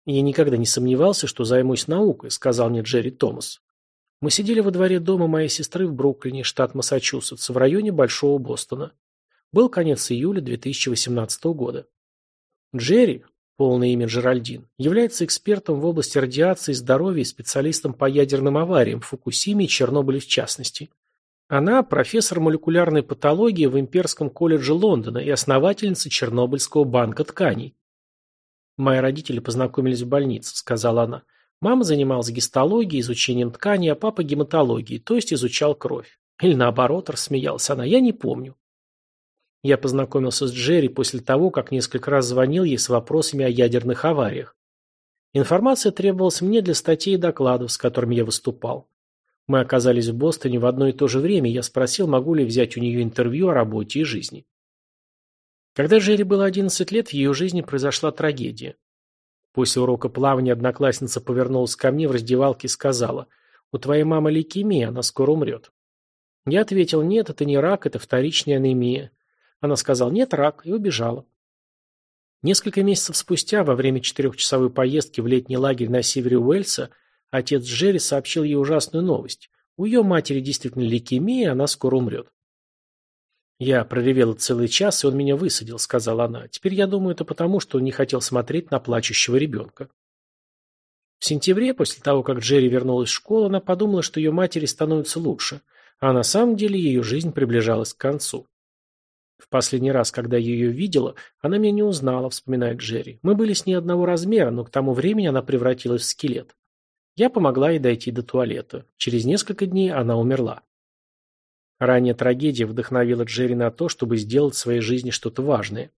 «Я никогда не сомневался, что займусь наукой», — сказал мне Джерри Томас. Мы сидели во дворе дома моей сестры в Бруклине, штат Массачусетс, в районе Большого Бостона. Был конец июля 2018 года. Джерри, полное имя Джеральдин, является экспертом в области радиации, здоровья и специалистом по ядерным авариям в Фукусиме и Чернобыле в частности. Она профессор молекулярной патологии в Имперском колледже Лондона и основательница Чернобыльского банка тканей. «Мои родители познакомились в больнице», — сказала она. «Мама занималась гистологией, изучением ткани, а папа гематологией, то есть изучал кровь. Или наоборот, рассмеялась она, я не помню». Я познакомился с Джерри после того, как несколько раз звонил ей с вопросами о ядерных авариях. Информация требовалась мне для статей и докладов, с которыми я выступал. Мы оказались в Бостоне в одно и то же время, я спросил, могу ли взять у нее интервью о работе и жизни. Когда Жерри было 11 лет, в ее жизни произошла трагедия. После урока плавания одноклассница повернулась ко мне в раздевалке и сказала, «У твоей мамы лейкемия, она скоро умрет». Я ответил, «Нет, это не рак, это вторичная анемия». Она сказала, «Нет, рак», и убежала. Несколько месяцев спустя, во время четырехчасовой поездки в летний лагерь на севере Уэльса, отец Джерри сообщил ей ужасную новость. У ее матери действительно лейкемия, она скоро умрет. «Я проревела целый час, и он меня высадил», — сказала она. «Теперь я думаю, это потому, что он не хотел смотреть на плачущего ребенка». В сентябре, после того, как Джерри вернулась в школу, она подумала, что ее матери становится лучше, а на самом деле ее жизнь приближалась к концу. В последний раз, когда я ее видела, она меня не узнала, вспоминает Джерри. Мы были с ней одного размера, но к тому времени она превратилась в скелет. Я помогла ей дойти до туалета. Через несколько дней она умерла. Ранняя трагедия вдохновила Джерри на то, чтобы сделать в своей жизни что-то важное.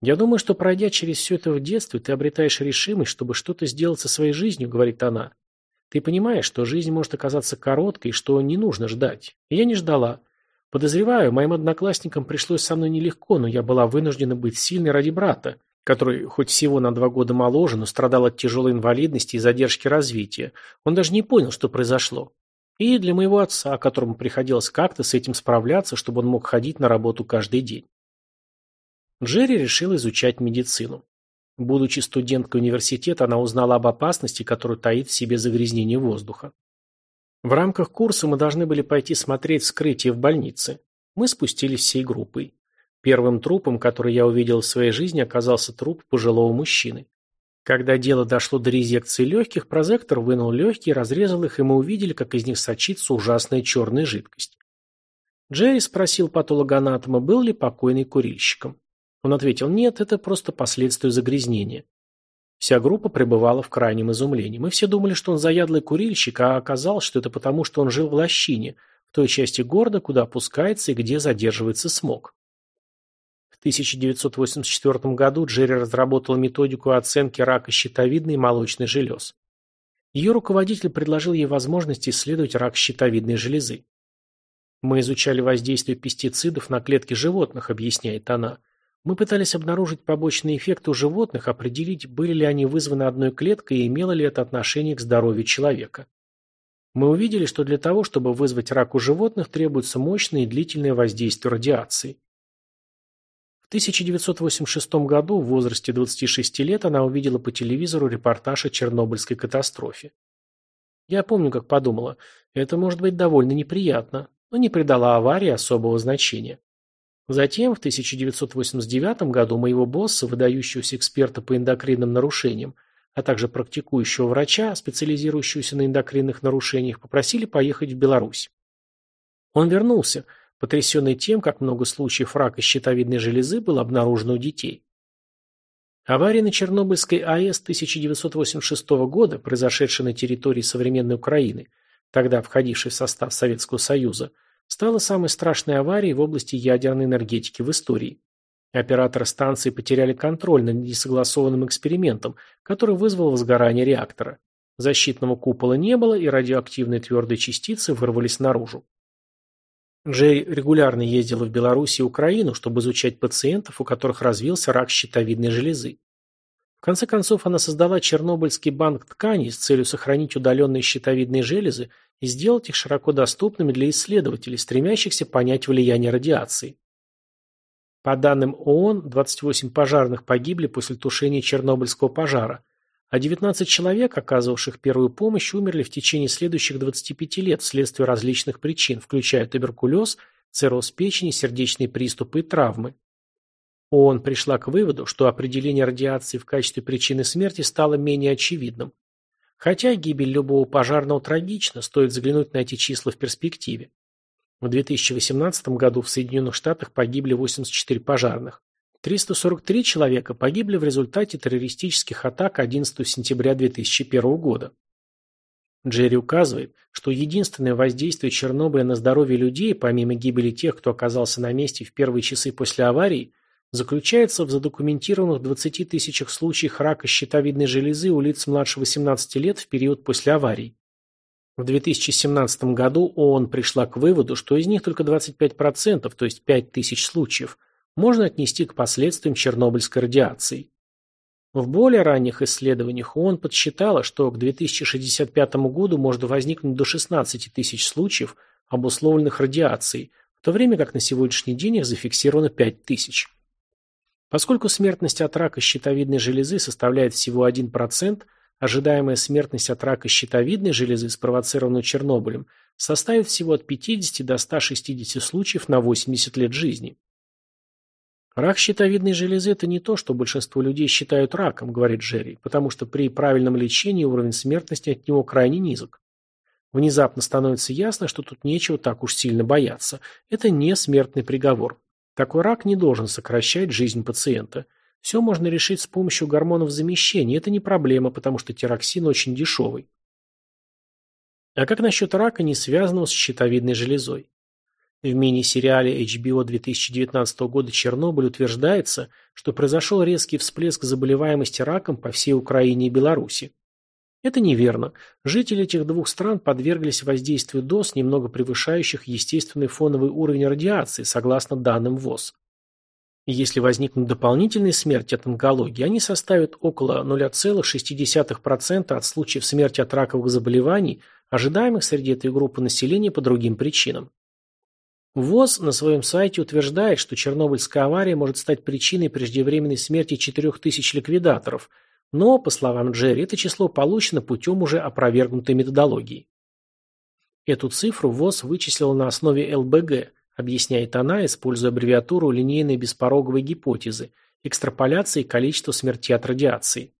«Я думаю, что пройдя через все это в детстве, ты обретаешь решимость, чтобы что-то сделать со своей жизнью», — говорит она. «Ты понимаешь, что жизнь может оказаться короткой, что не нужно ждать. Я не ждала. Подозреваю, моим одноклассникам пришлось со мной нелегко, но я была вынуждена быть сильной ради брата, который хоть всего на два года моложе, но страдал от тяжелой инвалидности и задержки развития. Он даже не понял, что произошло. И для моего отца, которому приходилось как-то с этим справляться, чтобы он мог ходить на работу каждый день. Джерри решил изучать медицину. Будучи студенткой университета, она узнала об опасности, которую таит в себе загрязнение воздуха. В рамках курса мы должны были пойти смотреть вскрытие в больнице. Мы спустились всей группой. Первым трупом, который я увидел в своей жизни, оказался труп пожилого мужчины. Когда дело дошло до резекции легких, прозектор вынул легкие, разрезал их, и мы увидели, как из них сочится ужасная черная жидкость. Джерри спросил патологоанатома, был ли покойный курильщиком. Он ответил, нет, это просто последствия загрязнения. Вся группа пребывала в крайнем изумлении. Мы все думали, что он заядлый курильщик, а оказалось, что это потому, что он жил в лощине, в той части города, куда опускается и где задерживается смог. 1984 году Джерри разработала методику оценки рака щитовидной и молочной желез. Ее руководитель предложил ей возможность исследовать рак щитовидной железы. «Мы изучали воздействие пестицидов на клетки животных», — объясняет она. «Мы пытались обнаружить побочные эффекты у животных, определить, были ли они вызваны одной клеткой и имело ли это отношение к здоровью человека». Мы увидели, что для того, чтобы вызвать рак у животных, требуется мощное и длительное воздействие радиации. В 1986 году, в возрасте 26 лет, она увидела по телевизору репортаж о Чернобыльской катастрофе. Я помню, как подумала, это может быть довольно неприятно, но не придала аварии особого значения. Затем, в 1989 году, моего босса, выдающегося эксперта по эндокринным нарушениям, а также практикующего врача, специализирующегося на эндокринных нарушениях, попросили поехать в Беларусь. Он вернулся, потрясенный тем, как много случаев рака щитовидной железы было обнаружено у детей. Авария на Чернобыльской АЭС 1986 года, произошедшая на территории современной Украины, тогда входившей в состав Советского Союза, стала самой страшной аварией в области ядерной энергетики в истории. Операторы станции потеряли контроль над несогласованным экспериментом, который вызвал возгорание реактора. Защитного купола не было, и радиоактивные твердые частицы вырвались наружу. Джей регулярно ездила в Беларусь и Украину, чтобы изучать пациентов, у которых развился рак щитовидной железы. Конце концов, она создала Чернобыльский банк тканей с целью сохранить удаленные щитовидные железы и сделать их широко доступными для исследователей, стремящихся понять влияние радиации. По данным ООН, 28 пожарных погибли после тушения Чернобыльского пожара, а 19 человек, оказывавших первую помощь, умерли в течение следующих 25 лет вследствие различных причин, включая туберкулез, цирроз печени, сердечные приступы и травмы. ООН пришла к выводу, что определение радиации в качестве причины смерти стало менее очевидным. Хотя гибель любого пожарного трагична, стоит взглянуть на эти числа в перспективе. В 2018 году в Соединенных Штатах погибли 84 пожарных. 343 человека погибли в результате террористических атак 11 сентября 2001 года. Джерри указывает, что единственное воздействие Чернобыля на здоровье людей, помимо гибели тех, кто оказался на месте в первые часы после аварии, заключается в задокументированных 20 тысячах случаях рака щитовидной железы у лиц младше 18 лет в период после аварии. В 2017 году ООН пришла к выводу, что из них только 25%, то есть 5 тысяч случаев, можно отнести к последствиям чернобыльской радиации. В более ранних исследованиях ООН подсчитала, что к 2065 году может возникнуть до 16 тысяч случаев, обусловленных радиацией, в то время как на сегодняшний день их зафиксировано 5 тысяч. Поскольку смертность от рака щитовидной железы составляет всего 1%, ожидаемая смертность от рака щитовидной железы, спровоцированную Чернобылем, составит всего от 50 до 160 случаев на 80 лет жизни. Рак щитовидной железы – это не то, что большинство людей считают раком, говорит Джерри, потому что при правильном лечении уровень смертности от него крайне низок. Внезапно становится ясно, что тут нечего так уж сильно бояться. Это не смертный приговор. Такой рак не должен сокращать жизнь пациента. Все можно решить с помощью гормонов замещения. Это не проблема, потому что тироксин очень дешевый. А как насчет рака, не связанного с щитовидной железой? В мини-сериале HBO 2019 года «Чернобыль» утверждается, что произошел резкий всплеск заболеваемости раком по всей Украине и Беларуси. Это неверно. Жители этих двух стран подверглись воздействию доз, немного превышающих естественный фоновый уровень радиации, согласно данным ВОЗ. если возникнут дополнительные смерти от онкологии, они составят около 0,6% от случаев смерти от раковых заболеваний, ожидаемых среди этой группы населения по другим причинам. ВОЗ на своем сайте утверждает, что Чернобыльская авария может стать причиной преждевременной смерти 4000 ликвидаторов – но, по словам Джерри, это число получено путем уже опровергнутой методологии. Эту цифру ВОЗ вычислил на основе ЛБГ, объясняет она, используя аббревиатуру линейной беспороговой гипотезы, экстраполяции количества смертей от радиации.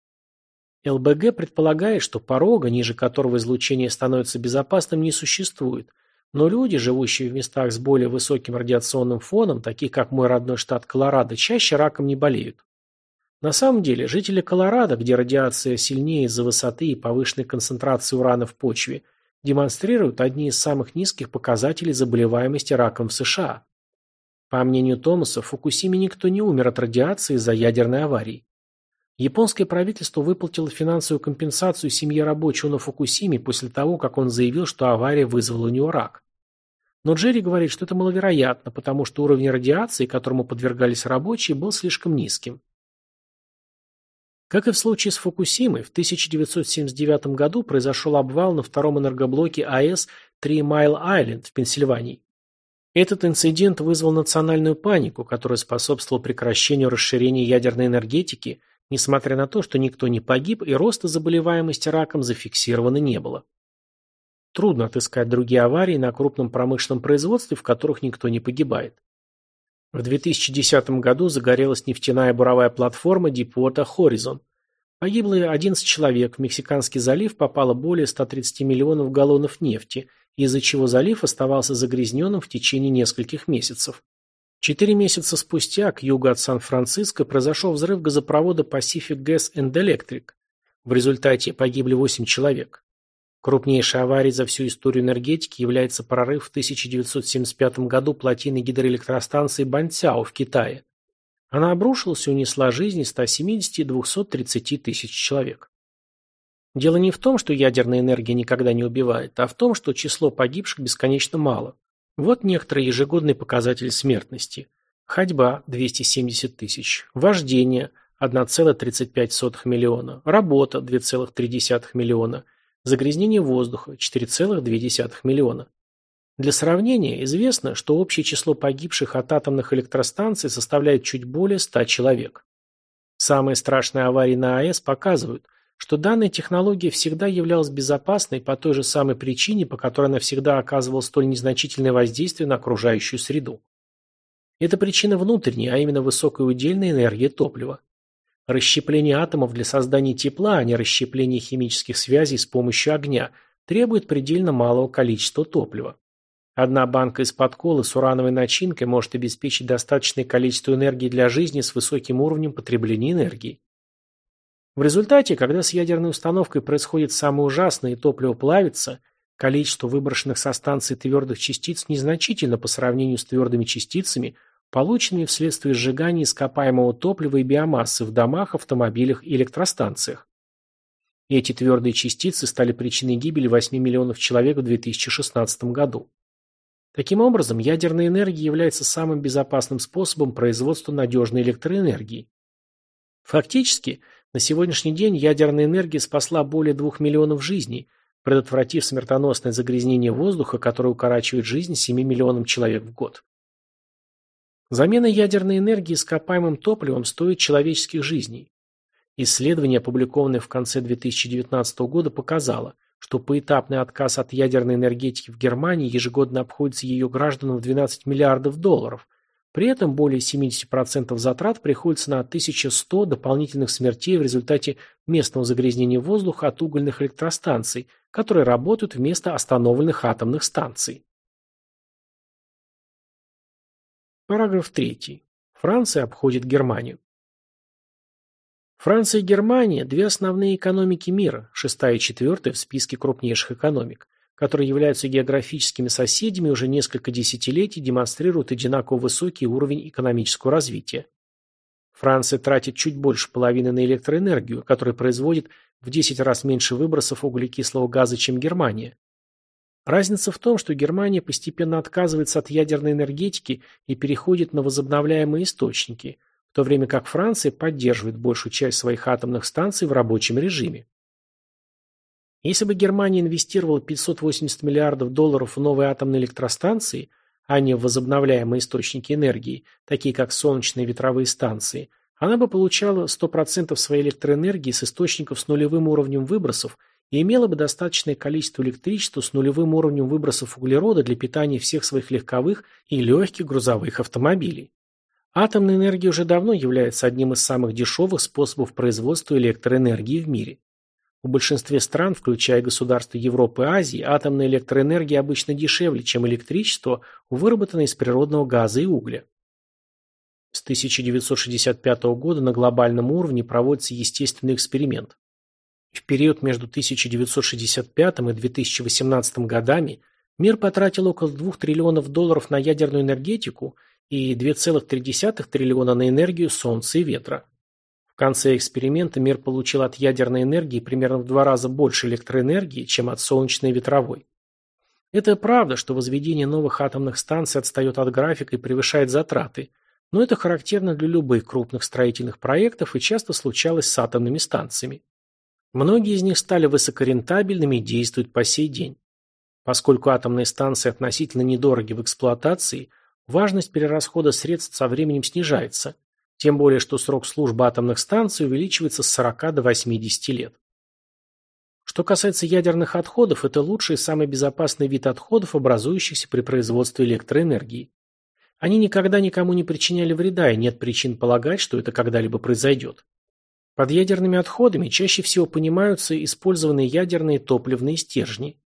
ЛБГ предполагает, что порога, ниже которого излучение становится безопасным, не существует, но люди, живущие в местах с более высоким радиационным фоном, такие как мой родной штат Колорадо, чаще раком не болеют. На самом деле, жители Колорадо, где радиация сильнее из-за высоты и повышенной концентрации урана в почве, демонстрируют одни из самых низких показателей заболеваемости раком в США. По мнению Томаса, в Фукусиме никто не умер от радиации из-за ядерной аварии. Японское правительство выплатило финансовую компенсацию семье рабочего на Фукусиме после того, как он заявил, что авария вызвала у него рак. Но Джерри говорит, что это маловероятно, потому что уровень радиации, которому подвергались рабочие, был слишком низким. Как и в случае с Фукусимой, в 1979 году произошел обвал на втором энергоблоке АЭС Три Майл Айленд в Пенсильвании. Этот инцидент вызвал национальную панику, которая способствовала прекращению расширения ядерной энергетики, несмотря на то, что никто не погиб и роста заболеваемости раком зафиксировано не было. Трудно отыскать другие аварии на крупном промышленном производстве, в которых никто не погибает. В 2010 году загорелась нефтяная буровая платформа Deepwater Horizon. Погибло 11 человек, в Мексиканский залив попало более 130 миллионов галлонов нефти, из-за чего залив оставался загрязненным в течение нескольких месяцев. Четыре месяца спустя к югу от Сан-Франциско произошел взрыв газопровода Pacific Gas and Electric. В результате погибли 8 человек. Крупнейшей аварией за всю историю энергетики является прорыв в 1975 году плотины гидроэлектростанции Банцяо в Китае. Она обрушилась и унесла жизни 170 и 230 тысяч человек. Дело не в том, что ядерная энергия никогда не убивает, а в том, что число погибших бесконечно мало. Вот некоторые ежегодные показатели смертности. Ходьба – 270 тысяч. Вождение – 1,35 миллиона. Работа – 2,3 миллиона. Загрязнение воздуха – 4,2 миллиона. Для сравнения, известно, что общее число погибших от атомных электростанций составляет чуть более 100 человек. Самые страшные аварии на АЭС показывают, что данная технология всегда являлась безопасной по той же самой причине, по которой она всегда оказывала столь незначительное воздействие на окружающую среду. Это причина внутренняя, а именно высокая удельная энергия топлива. Расщепление атомов для создания тепла, а не расщепление химических связей с помощью огня, требует предельно малого количества топлива. Одна банка из-под колы с урановой начинкой может обеспечить достаточное количество энергии для жизни с высоким уровнем потребления энергии. В результате, когда с ядерной установкой происходит самое ужасное и топливо плавится, количество выброшенных со станции твердых частиц незначительно по сравнению с твердыми частицами, полученными вследствие сжигания ископаемого топлива и биомассы в домах, автомобилях и электростанциях. Эти твердые частицы стали причиной гибели 8 миллионов человек в 2016 году. Таким образом, ядерная энергия является самым безопасным способом производства надежной электроэнергии. Фактически, на сегодняшний день ядерная энергия спасла более 2 миллионов жизней, предотвратив смертоносное загрязнение воздуха, которое укорачивает жизнь 7 миллионам человек в год. Замена ядерной энергии ископаемым топливом стоит человеческих жизней. Исследование, опубликованное в конце 2019 года, показало, что поэтапный отказ от ядерной энергетики в Германии ежегодно обходится ее гражданам в 12 миллиардов долларов. При этом более 70% затрат приходится на 1100 дополнительных смертей в результате местного загрязнения воздуха от угольных электростанций, которые работают вместо остановленных атомных станций. Параграф 3. Франция обходит Германию. Франция и Германия – две основные экономики мира, шестая и четвертая в списке крупнейших экономик, которые являются географическими соседями уже несколько десятилетий демонстрируют одинаково высокий уровень экономического развития. Франция тратит чуть больше половины на электроэнергию, которая производит в 10 раз меньше выбросов углекислого газа, чем Германия. Разница в том, что Германия постепенно отказывается от ядерной энергетики и переходит на возобновляемые источники, в то время как Франция поддерживает большую часть своих атомных станций в рабочем режиме. Если бы Германия инвестировала 580 миллиардов долларов в новые атомные электростанции, а не в возобновляемые источники энергии, такие как солнечные и ветровые станции, она бы получала 100% своей электроэнергии с источников с нулевым уровнем выбросов и имела бы достаточное количество электричества с нулевым уровнем выбросов углерода для питания всех своих легковых и легких грузовых автомобилей. Атомная энергия уже давно является одним из самых дешевых способов производства электроэнергии в мире. В большинстве стран, включая государства Европы и Азии, атомная электроэнергия обычно дешевле, чем электричество, выработанное из природного газа и угля. С 1965 года на глобальном уровне проводится естественный эксперимент. В период между 1965 и 2018 годами мир потратил около 2 триллионов долларов на ядерную энергетику и 2,3 триллиона на энергию солнца и ветра. В конце эксперимента мир получил от ядерной энергии примерно в два раза больше электроэнергии, чем от солнечной и ветровой. Это правда, что возведение новых атомных станций отстает от графика и превышает затраты, Но это характерно для любых крупных строительных проектов и часто случалось с атомными станциями. Многие из них стали высокорентабельными и действуют по сей день. Поскольку атомные станции относительно недороги в эксплуатации, важность перерасхода средств со временем снижается, тем более что срок службы атомных станций увеличивается с 40 до 80 лет. Что касается ядерных отходов, это лучший и самый безопасный вид отходов, образующихся при производстве электроэнергии. Они никогда никому не причиняли вреда, и нет причин полагать, что это когда-либо произойдет. Под ядерными отходами чаще всего понимаются использованные ядерные топливные стержни.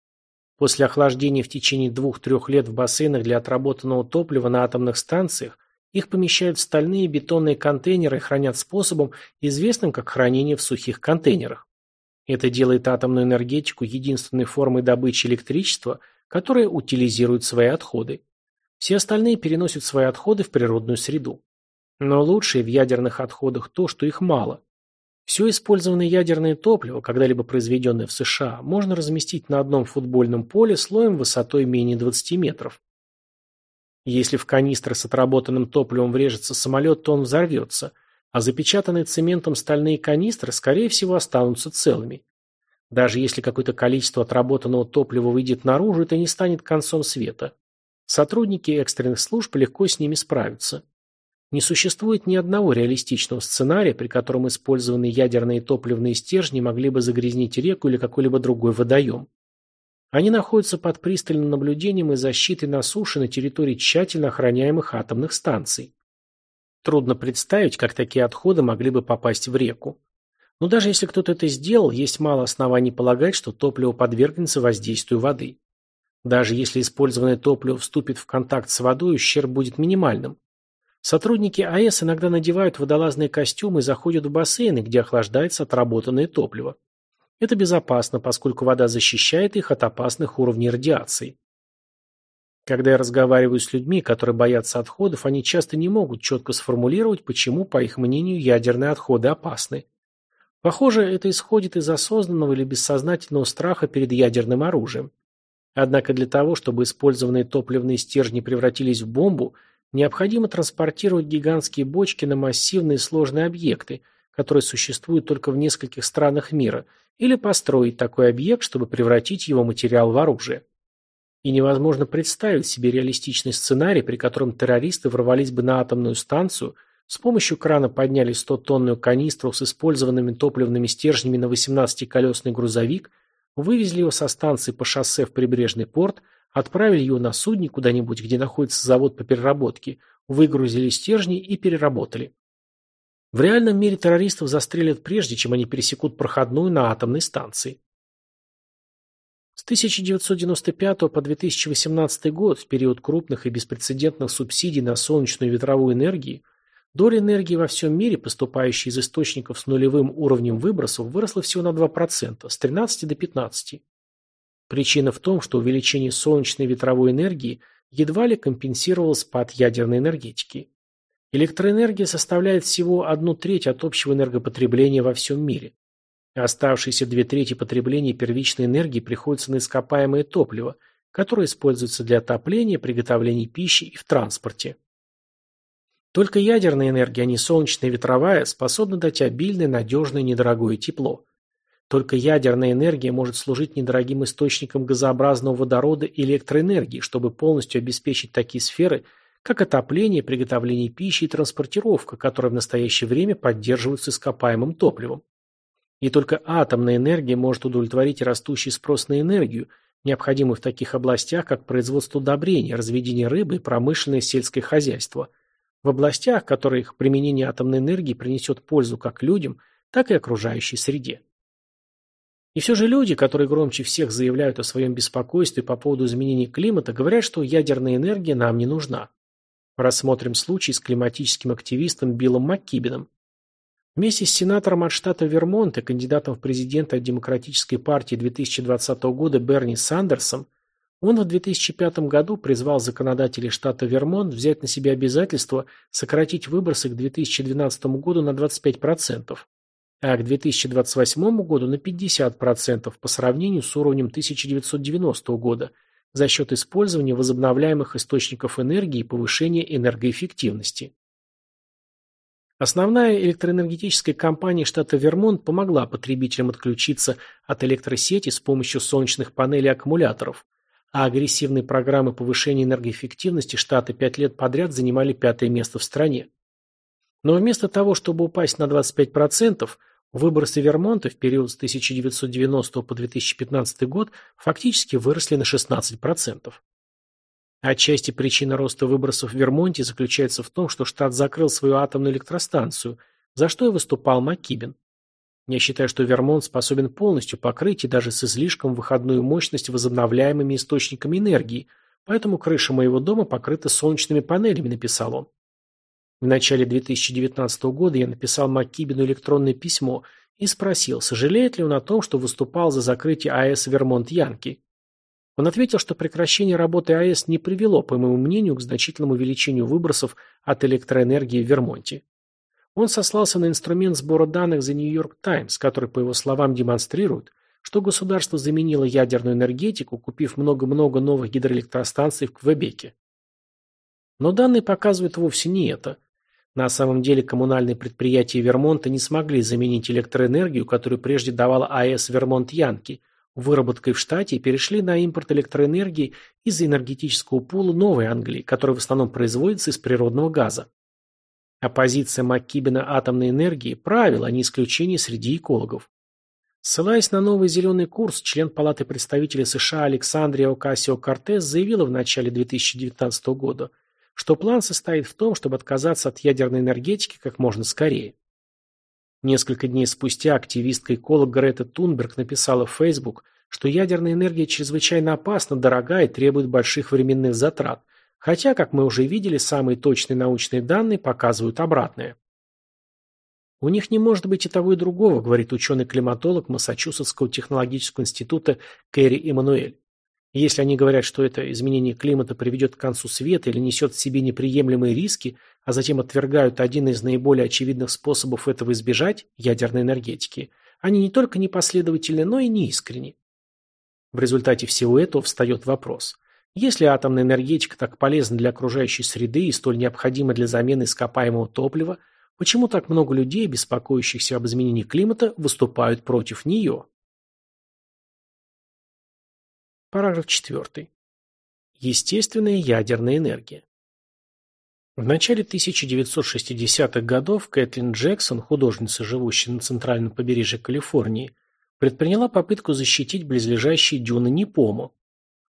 После охлаждения в течение двух-трех лет в бассейнах для отработанного топлива на атомных станциях их помещают в стальные бетонные контейнеры и хранят способом, известным как хранение в сухих контейнерах. Это делает атомную энергетику единственной формой добычи электричества, которая утилизирует свои отходы. Все остальные переносят свои отходы в природную среду. Но лучшее в ядерных отходах то, что их мало. Все использованное ядерное топливо, когда-либо произведенное в США, можно разместить на одном футбольном поле слоем высотой менее 20 метров. Если в канистры с отработанным топливом врежется самолет, то он взорвется, а запечатанные цементом стальные канистры, скорее всего, останутся целыми. Даже если какое-то количество отработанного топлива выйдет наружу, это не станет концом света. Сотрудники экстренных служб легко с ними справятся. Не существует ни одного реалистичного сценария, при котором использованные ядерные топливные стержни могли бы загрязнить реку или какой-либо другой водоем. Они находятся под пристальным наблюдением и защитой на суше на территории тщательно охраняемых атомных станций. Трудно представить, как такие отходы могли бы попасть в реку. Но даже если кто-то это сделал, есть мало оснований полагать, что топливо подвергнется воздействию воды. Даже если использованное топливо вступит в контакт с водой, ущерб будет минимальным. Сотрудники АЭС иногда надевают водолазные костюмы и заходят в бассейны, где охлаждается отработанное топливо. Это безопасно, поскольку вода защищает их от опасных уровней радиации. Когда я разговариваю с людьми, которые боятся отходов, они часто не могут четко сформулировать, почему, по их мнению, ядерные отходы опасны. Похоже, это исходит из осознанного или бессознательного страха перед ядерным оружием. Однако для того, чтобы использованные топливные стержни превратились в бомбу, необходимо транспортировать гигантские бочки на массивные сложные объекты, которые существуют только в нескольких странах мира, или построить такой объект, чтобы превратить его материал в оружие. И невозможно представить себе реалистичный сценарий, при котором террористы ворвались бы на атомную станцию, с помощью крана подняли 100-тонную канистру с использованными топливными стержнями на 18-колесный грузовик – Вывезли его со станции по шоссе в прибрежный порт, отправили его на судне куда-нибудь, где находится завод по переработке, выгрузили стержни и переработали. В реальном мире террористов застрелят прежде, чем они пересекут проходную на атомной станции. С 1995 по 2018 год, в период крупных и беспрецедентных субсидий на солнечную и ветровую энергию, Доля энергии во всем мире, поступающей из источников с нулевым уровнем выбросов, выросла всего на 2%, с 13 до 15%. Причина в том, что увеличение солнечной и ветровой энергии едва ли компенсировало спад ядерной энергетики. Электроэнергия составляет всего одну треть от общего энергопотребления во всем мире. Оставшиеся две трети потребления первичной энергии приходится на ископаемое топливо, которое используется для отопления, приготовления пищи и в транспорте. Только ядерная энергия, а не солнечная ветровая, способна дать обильное, надежное, недорогое тепло. Только ядерная энергия может служить недорогим источником газообразного водорода и электроэнергии, чтобы полностью обеспечить такие сферы, как отопление, приготовление пищи и транспортировка, которые в настоящее время поддерживаются ископаемым топливом. И только атомная энергия может удовлетворить растущий спрос на энергию, необходимый в таких областях, как производство удобрений, разведение рыбы и промышленное сельское хозяйство – в областях, в которых применение атомной энергии принесет пользу как людям, так и окружающей среде. И все же люди, которые громче всех заявляют о своем беспокойстве по поводу изменений климата, говорят, что ядерная энергия нам не нужна. Рассмотрим случай с климатическим активистом Биллом МакКибином. Вместе с сенатором от штата Вермонт и кандидатом в президенты от Демократической партии 2020 года Берни Сандерсом он в 2005 году призвал законодателей штата Вермонт взять на себя обязательство сократить выбросы к 2012 году на 25%, а к 2028 году на 50% по сравнению с уровнем 1990 года за счет использования возобновляемых источников энергии и повышения энергоэффективности. Основная электроэнергетическая компания штата Вермонт помогла потребителям отключиться от электросети с помощью солнечных панелей и аккумуляторов, а агрессивные программы повышения энергоэффективности штата пять лет подряд занимали пятое место в стране. Но вместо того, чтобы упасть на 25%, выбросы Вермонта в период с 1990 по 2015 год фактически выросли на 16%. Отчасти причина роста выбросов в Вермонте заключается в том, что штат закрыл свою атомную электростанцию, за что и выступал МакКибен. Я считаю, что Вермонт способен полностью покрыть и даже с излишком выходную мощность возобновляемыми источниками энергии, поэтому крыша моего дома покрыта солнечными панелями, написал он. В начале 2019 года я написал МакКибену электронное письмо и спросил, сожалеет ли он о том, что выступал за закрытие АЭС Вермонт-Янки. Он ответил, что прекращение работы АЭС не привело, по моему мнению, к значительному увеличению выбросов от электроэнергии в Вермонте. Он сослался на инструмент сбора данных New York Times, который, по его словам, демонстрирует, что государство заменило ядерную энергетику, купив много-много новых гидроэлектростанций в Квебеке. Но данные показывают вовсе не это. На самом деле коммунальные предприятия Вермонта не смогли заменить электроэнергию, которую прежде давала АЭС Вермонт-Янки – выработкой в штате и перешли на импорт электроэнергии из энергетического пула Новой Англии, который в основном производится из природного газа. Оппозиция МакКибена атомной энергии – правило, а не исключение среди экологов. Ссылаясь на новый зеленый курс, член Палаты представителей США Александрия Окасио-Кортес заявила в начале 2019 года, что план состоит в том, чтобы отказаться от ядерной энергетики как можно скорее. Несколько дней спустя активистка-эколог Грета Тунберг написала в Facebook, что ядерная энергия чрезвычайно опасна, дорога и требует больших временных затрат, хотя, как мы уже видели, самые точные научные данные показывают обратное. У них не может быть и того, и другого, говорит ученый-климатолог Массачусетского технологического института Кэрри Эммануэль. Если они говорят, что это изменение климата приведет к концу света или несет в себе неприемлемые риски, а затем отвергают один из наиболее очевидных способов этого избежать – ядерной энергетики, они не только непоследовательны, но и неискренни. В результате всего этого встает вопрос. Если атомная энергетика так полезна для окружающей среды и столь необходима для замены ископаемого топлива, почему так много людей, беспокоящихся об изменении климата, выступают против нее? Параграф 4. Естественная ядерная энергия. В начале 1960-х годов Кэтлин Джексон, художница, живущая на центральном побережье Калифорнии, предприняла попытку защитить близлежащие дюны Непому.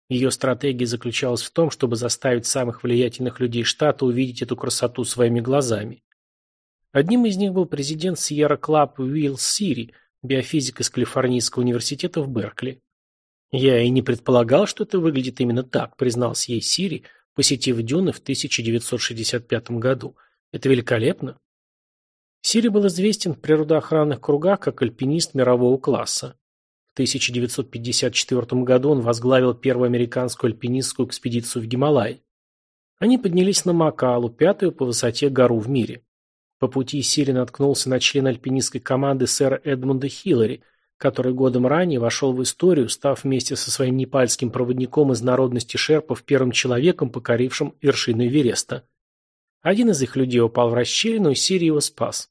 Ее стратегия заключалась в том, чтобы заставить самых влиятельных людей штата увидеть эту красоту своими глазами. Одним из них был президент Sierra Club Уилл Сири, биофизик из Калифорнийского университета в Беркли. «Я и не предполагал, что это выглядит именно так», признался ей Сири, посетив дюны в 1965 году. «Это великолепно». Сири был известен в природоохранных кругах как альпинист мирового класса. В 1954 году он возглавил первую американскую альпинистскую экспедицию в Гималай. Они поднялись на Макалу, пятую по высоте гору в мире. По пути Сири наткнулся на члена альпинистской команды сэра Эдмунда Хиллари – который годом ранее вошел в историю, став вместе со своим непальским проводником из народности шерпов первым человеком, покорившим вершину Эвереста. Один из их людей упал в расщелину, и Сири его спас.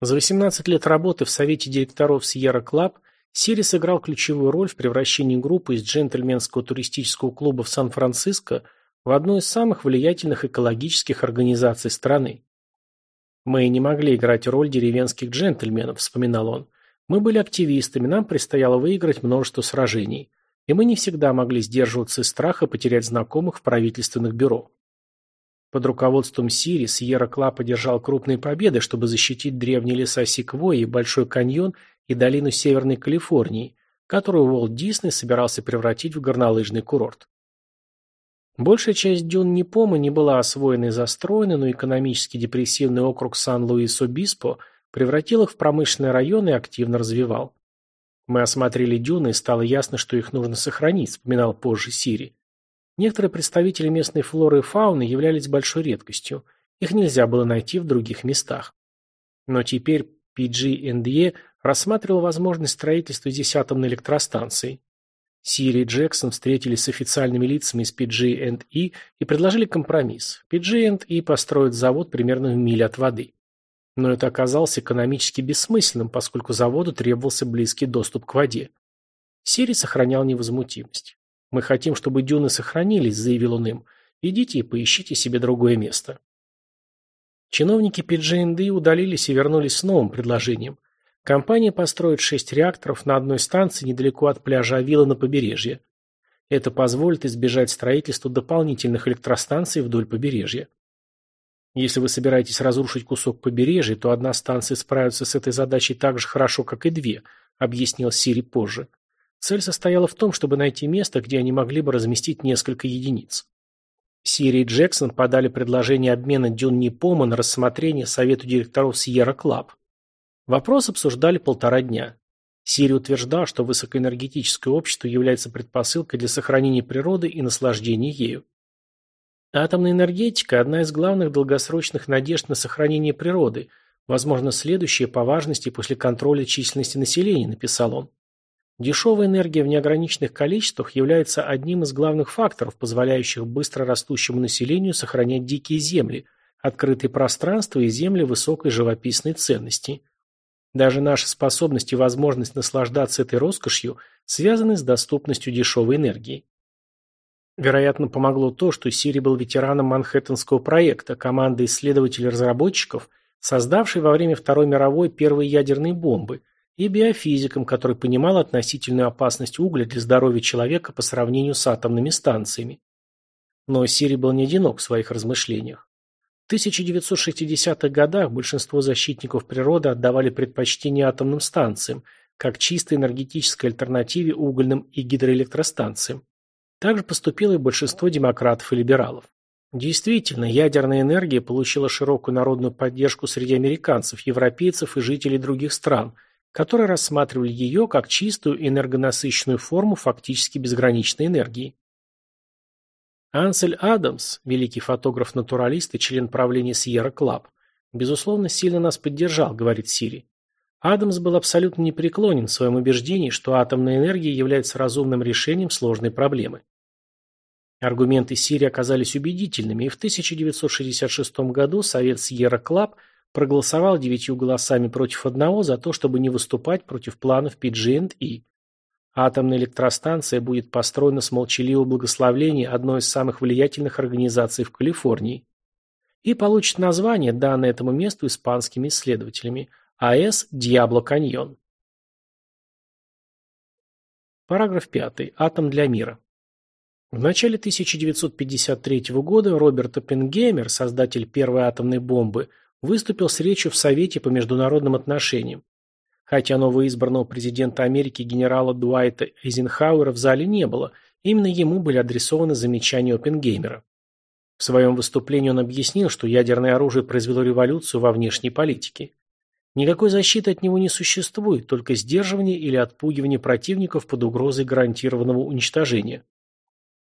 За 18 лет работы в совете директоров Sierra Club Сири сыграл ключевую роль в превращении группы из джентльменского туристического клуба в Сан-Франциско в одну из самых влиятельных экологических организаций страны. «Мы не могли играть роль деревенских джентльменов», – вспоминал он. Мы были активистами, нам предстояло выиграть множество сражений. И мы не всегда могли сдерживаться из страха потерять знакомых в правительственных бюро. Под руководством Сири Sierra Club одержал крупные победы, чтобы защитить древние леса Секвойи, Большой каньон и долину Северной Калифорнии, которую Уолт Дисней собирался превратить в горнолыжный курорт. Большая часть дюн Непома не была освоена и застроена, но экономически депрессивный округ Сан-Луис-Обиспо – превратил их в промышленный район и активно развивал. Мы осмотрели дюны, и стало ясно, что их нужно сохранить, вспоминал позже Сири. Некоторые представители местной флоры и фауны являлись большой редкостью. Их нельзя было найти в других местах. Но теперь PG&E рассматривал возможность строительства здесь атомной электростанции. Сири и Джексон встретились с официальными лицами из PG&E и предложили компромисс. PG&E построит завод примерно в миле от воды. Но это оказалось экономически бессмысленным, поскольку заводу требовался близкий доступ к воде. Сири сохранял невозмутимость. «Мы хотим, чтобы дюны сохранились», — заявил он им. «Идите и поищите себе другое место». Чиновники PG&D удалились и вернулись с новым предложением. Компания построит шесть реакторов на одной станции недалеко от пляжа Авила на побережье. Это позволит избежать строительства дополнительных электростанций вдоль побережья. Если вы собираетесь разрушить кусок побережья, то одна станция справится с этой задачей так же хорошо, как и две, объяснил Сири позже. Цель состояла в том, чтобы найти место, где они могли бы разместить несколько единиц. Сири и Джексон подали предложение обмена дюн Нипомо на рассмотрение Совету директоров Сьерра Клаб. Вопрос обсуждали полтора дня. Сири утверждал, что высокоэнергетическое общество является предпосылкой для сохранения природы и наслаждения ею. Атомная энергетика – одна из главных долгосрочных надежд на сохранение природы, возможно, следующая по важности после контроля численности населения, написал он. Дешевая энергия в неограниченных количествах является одним из главных факторов, позволяющих быстро растущему населению сохранять дикие земли, открытые пространства и земли высокой живописной ценности. Даже наши способности и возможность наслаждаться этой роскошью связаны с доступностью дешевой энергии. Вероятно, помогло то, что Сири был ветераном Манхэттенского проекта, команды исследователей-разработчиков, создавшей во время Второй мировой первые ядерные бомбы – и биофизиком, который понимал относительную опасность угля для здоровья человека по сравнению с атомными станциями. Но Сири был не одинок в своих размышлениях. В 1960-х годах большинство защитников природы отдавали предпочтение атомным станциям, как чистой энергетической альтернативе угольным и гидроэлектростанциям. Также поступило и большинство демократов и либералов. Действительно, ядерная энергия получила широкую народную поддержку среди американцев, европейцев и жителей других стран – которые рассматривали ее как чистую энергонасыщенную форму фактически безграничной энергии. Ансель Адамс, великий фотограф-натуралист и член правления Sierra Club, безусловно, сильно нас поддержал, говорит Сири. Адамс был абсолютно непреклонен в своем убеждении, что атомная энергия является разумным решением сложной проблемы. Аргументы Сири оказались убедительными, и в 1966 году Совет Sierra Club – проголосовал девятью голосами против одного за то, чтобы не выступать против планов PG&E. Атомная электростанция будет построена с молчаливого благословления одной из самых влиятельных организаций в Калифорнии и получит название, данное этому месту испанскими исследователями – АЭС Диабло-Каньон. Параграф 5. Атом для мира. В начале 1953 года Роберт Оппенгеймер, создатель первой атомной бомбы, выступил с речью в Совете по международным отношениям. Хотя новоизбранного президента Америки генерала Дуайта Эйзенхауэра в зале не было, именно ему были адресованы замечания Оппенгеймера. В своем выступлении он объяснил, что ядерное оружие произвело революцию во внешней политике. Никакой защиты от него не существует, только сдерживание или отпугивание противников под угрозой гарантированного уничтожения.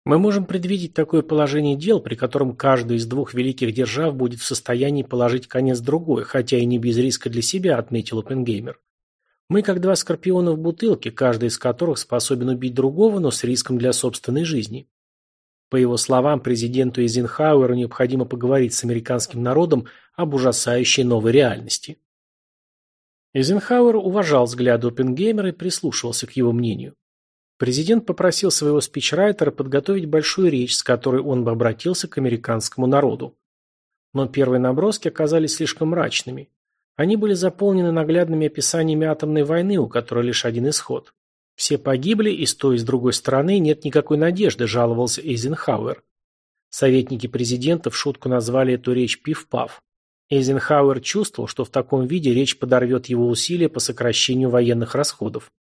Мы можем предвидеть такое положение дел, при котором каждая из двух великих держав будет в состоянии положить конец другой, хотя и не без риска для себя, отметил Оппенгеймер. Мы как два скорпиона в бутылке, каждый из которых способен убить другого, но с риском для собственной жизни. По его словам, президенту Эйзенхауэру необходимо поговорить с американским народом об ужасающей новой реальности. Эйзенхауэр уважал взгляды Оппенгеймера и прислушивался к его мнению. Президент попросил своего спичрайтера подготовить большую речь, с которой он бы обратился к американскому народу. Но первые наброски оказались слишком мрачными. Они были заполнены наглядными описаниями атомной войны, у которой лишь один исход. Все погибли, и с той и с другой стороны нет никакой надежды, жаловался Эйзенхауэр. Советники президента в шутку назвали эту речь «пиф-паф». Эйзенхауэр чувствовал, что в таком виде речь подорвет его усилия по сокращению военных расходов.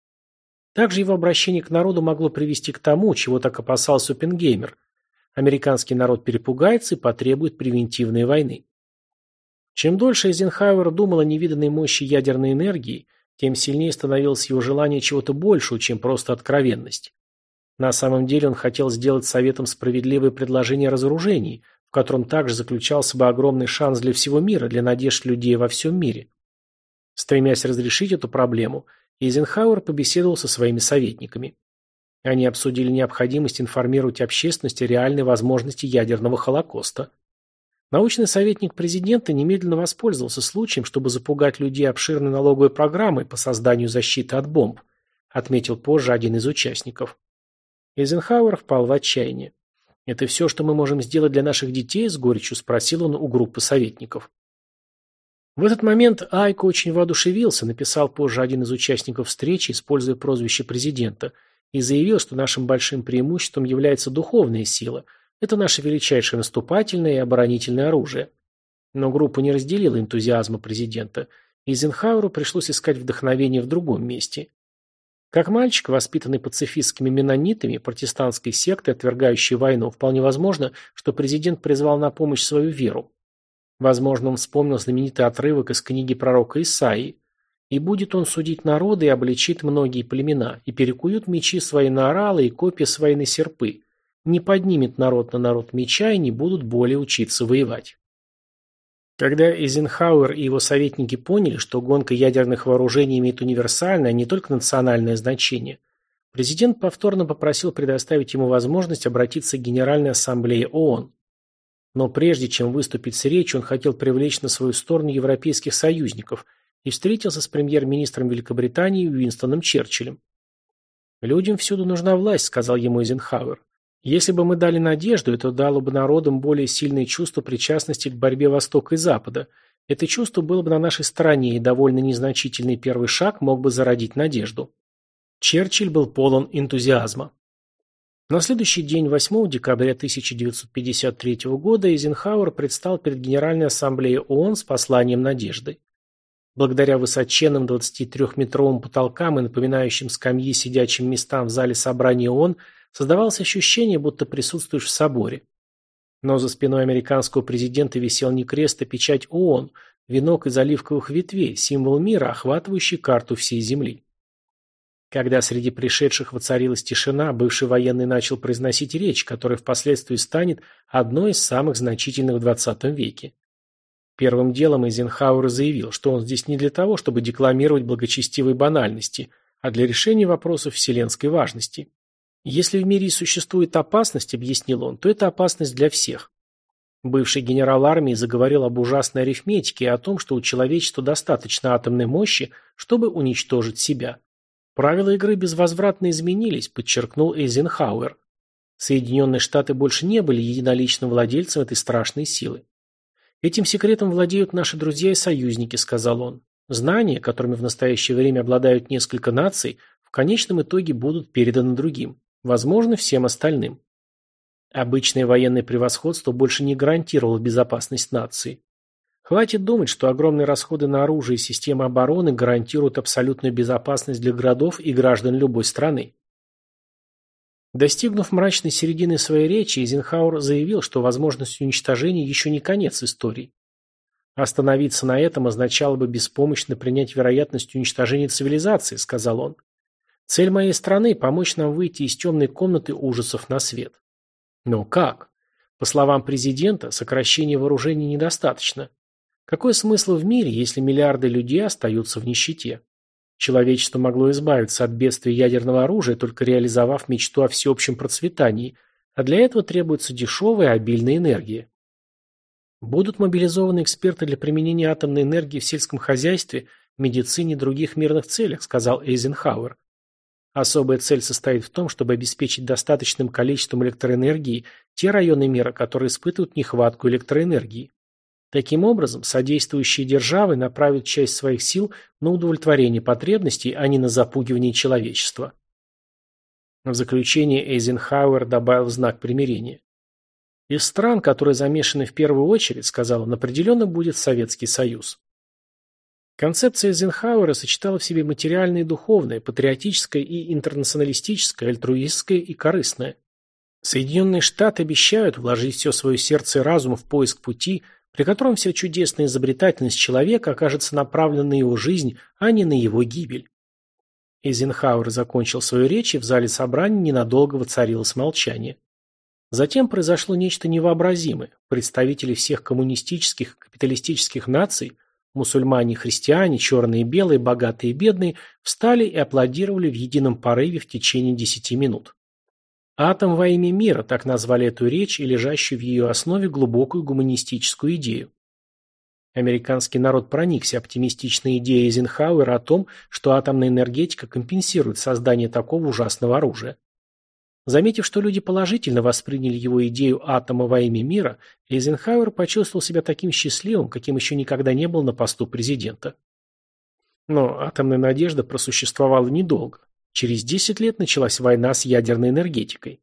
Также его обращение к народу могло привести к тому, чего так опасался Оппенгеймер. Американский народ перепугается и потребует превентивной войны. Чем дольше Эйзенхауэр думал о невиданной мощи ядерной энергии, тем сильнее становилось его желание чего-то большего, чем просто откровенность. На самом деле он хотел сделать Советом справедливое предложение о разоружении, в котором также заключался бы огромный шанс для всего мира, для надежд людей во всем мире. Стремясь разрешить эту проблему – Эйзенхауэр побеседовал со своими советниками. Они обсудили необходимость информировать общественность о реальной возможности ядерного холокоста. Научный советник президента немедленно воспользовался случаем, чтобы запугать людей обширной налоговой программой по созданию защиты от бомб, отметил позже один из участников. Эйзенхауэр впал в отчаяние. «Это все, что мы можем сделать для наших детей?» – с горечью спросил он у группы советников. В этот момент Айко очень воодушевился, написал позже один из участников встречи, используя прозвище президента, и заявил, что нашим большим преимуществом является духовная сила – это наше величайшее наступательное и оборонительное оружие. Но группа не разделила энтузиазма президента. и Эйзенхауэру пришлось искать вдохновение в другом месте. Как мальчик, воспитанный пацифистскими менонитами, протестантской сектой, отвергающей войну, вполне возможно, что президент призвал на помощь свою веру. Возможно, он вспомнил знаменитый отрывок из книги пророка Исаии. «И будет он судить народы и обличит многие племена, и перекуют мечи свои на оралы и копья свои на серпы, не поднимет народ на народ меча и не будут более учиться воевать. Когда Эйзенхауэр и его советники поняли, что гонка ядерных вооружений имеет универсальное, а не только национальное значение, президент повторно попросил предоставить ему возможность обратиться к Генеральной Ассамблее ООН. Но прежде чем выступить с речью, он хотел привлечь на свою сторону европейских союзников и встретился с премьер-министром Великобритании Уинстоном Черчиллем. «Людям всюду нужна власть», — сказал ему Эйзенхауэр. Если бы мы дали надежду, это дало бы народам более сильное чувство причастности к борьбе Востока и Запада. Это чувство было бы на нашей стороне, и довольно незначительный первый шаг мог бы зародить надежду. Черчилль был полон энтузиазма. На следующий день, 8 декабря 1953 года, Эйзенхауэр предстал перед Генеральной Ассамблеей ООН с посланием надежды. Благодаря высоченным 23-метровым потолкам и напоминающим скамьи сидячим местам в зале собрания ООН – Создавалось ощущение, будто присутствуешь в соборе. Но за спиной американского президента висел не крест, а печать ООН, венок из оливковых ветвей, символ мира, охватывающий карту всей Земли. Когда среди пришедших воцарилась тишина, бывший военный начал произносить речь, которая впоследствии станет одной из самых значительных в XX веке. Первым делом Эйзенхауэр заявил, что он здесь не для того, чтобы декламировать благочестивые банальности, а для решения вопросов вселенской важности. Если в мире существует опасность, объяснил он, то это опасность для всех. Бывший генерал армии заговорил об ужасной арифметике и о том, что у человечества достаточно атомной мощи, чтобы уничтожить себя. Правила игры безвозвратно изменились, подчеркнул Эйзенхауэр. Соединенные Штаты больше не были единоличным владельцем этой страшной силы. Этим секретом владеют наши друзья и союзники, сказал он. Знания, которыми в настоящее время обладают несколько наций, в конечном итоге будут переданы другим. Возможно, всем остальным. Обычное военное превосходство больше не гарантировало безопасность нации. Хватит думать, что огромные расходы на оружие и системы обороны гарантируют абсолютную безопасность для городов и граждан любой страны. Достигнув мрачной середины своей речи, Эйзенхауэр заявил, что возможность уничтожения еще не конец истории. Остановиться на этом означало бы беспомощно принять вероятность уничтожения цивилизации, сказал он. Цель моей страны – помочь нам выйти из темной комнаты ужасов на свет. Но как? По словам президента, сокращения вооружений недостаточно. Какой смысл в мире, если миллиарды людей остаются в нищете? Человечество могло избавиться от бедствия ядерного оружия, только реализовав мечту о всеобщем процветании, а для этого требуется дешевая и обильная энергия. Будут мобилизованы эксперты для применения атомной энергии в сельском хозяйстве, медицине и других мирных целях, сказал Эйзенхауэр. Особая цель состоит в том, чтобы обеспечить достаточным количеством электроэнергии те районы мира, которые испытывают нехватку электроэнергии. Таким образом, содействующие державы направят часть своих сил на удовлетворение потребностей, а не на запугивание человечества. В заключение Эйзенхауэр добавил знак примирения. Из стран, которые замешаны в первую очередь, сказал он, определенно будет Советский Союз. Концепция Эйзенхауэра сочетала в себе материальное и духовное, патриотическое и интернационалистическое, альтруистское и корыстное. Соединенные Штаты обещают вложить все свое сердце и разум в поиск пути, при котором вся чудесная изобретательность человека окажется направлена на его жизнь, а не на его гибель. Эйзенхауэр закончил свою речь, и в зале собрания ненадолго воцарилось молчание. Затем произошло нечто невообразимое. Представители всех коммунистических капиталистических наций – Мусульмане христиане, черные и белые, богатые и бедные, встали и аплодировали в едином порыве в течение десяти минут. «Атом во имя мира» – так назвали эту речь и лежащую в ее основе глубокую гуманистическую идею. Американский народ проникся оптимистичной идеей Эйзенхауэра о том, что атомная энергетика компенсирует создание такого ужасного оружия. Заметив, что люди положительно восприняли его идею атома во имя мира, Эйзенхауэр почувствовал себя таким счастливым, каким еще никогда не был на посту президента. Но атомная надежда просуществовала недолго. Через 10 лет началась война с ядерной энергетикой.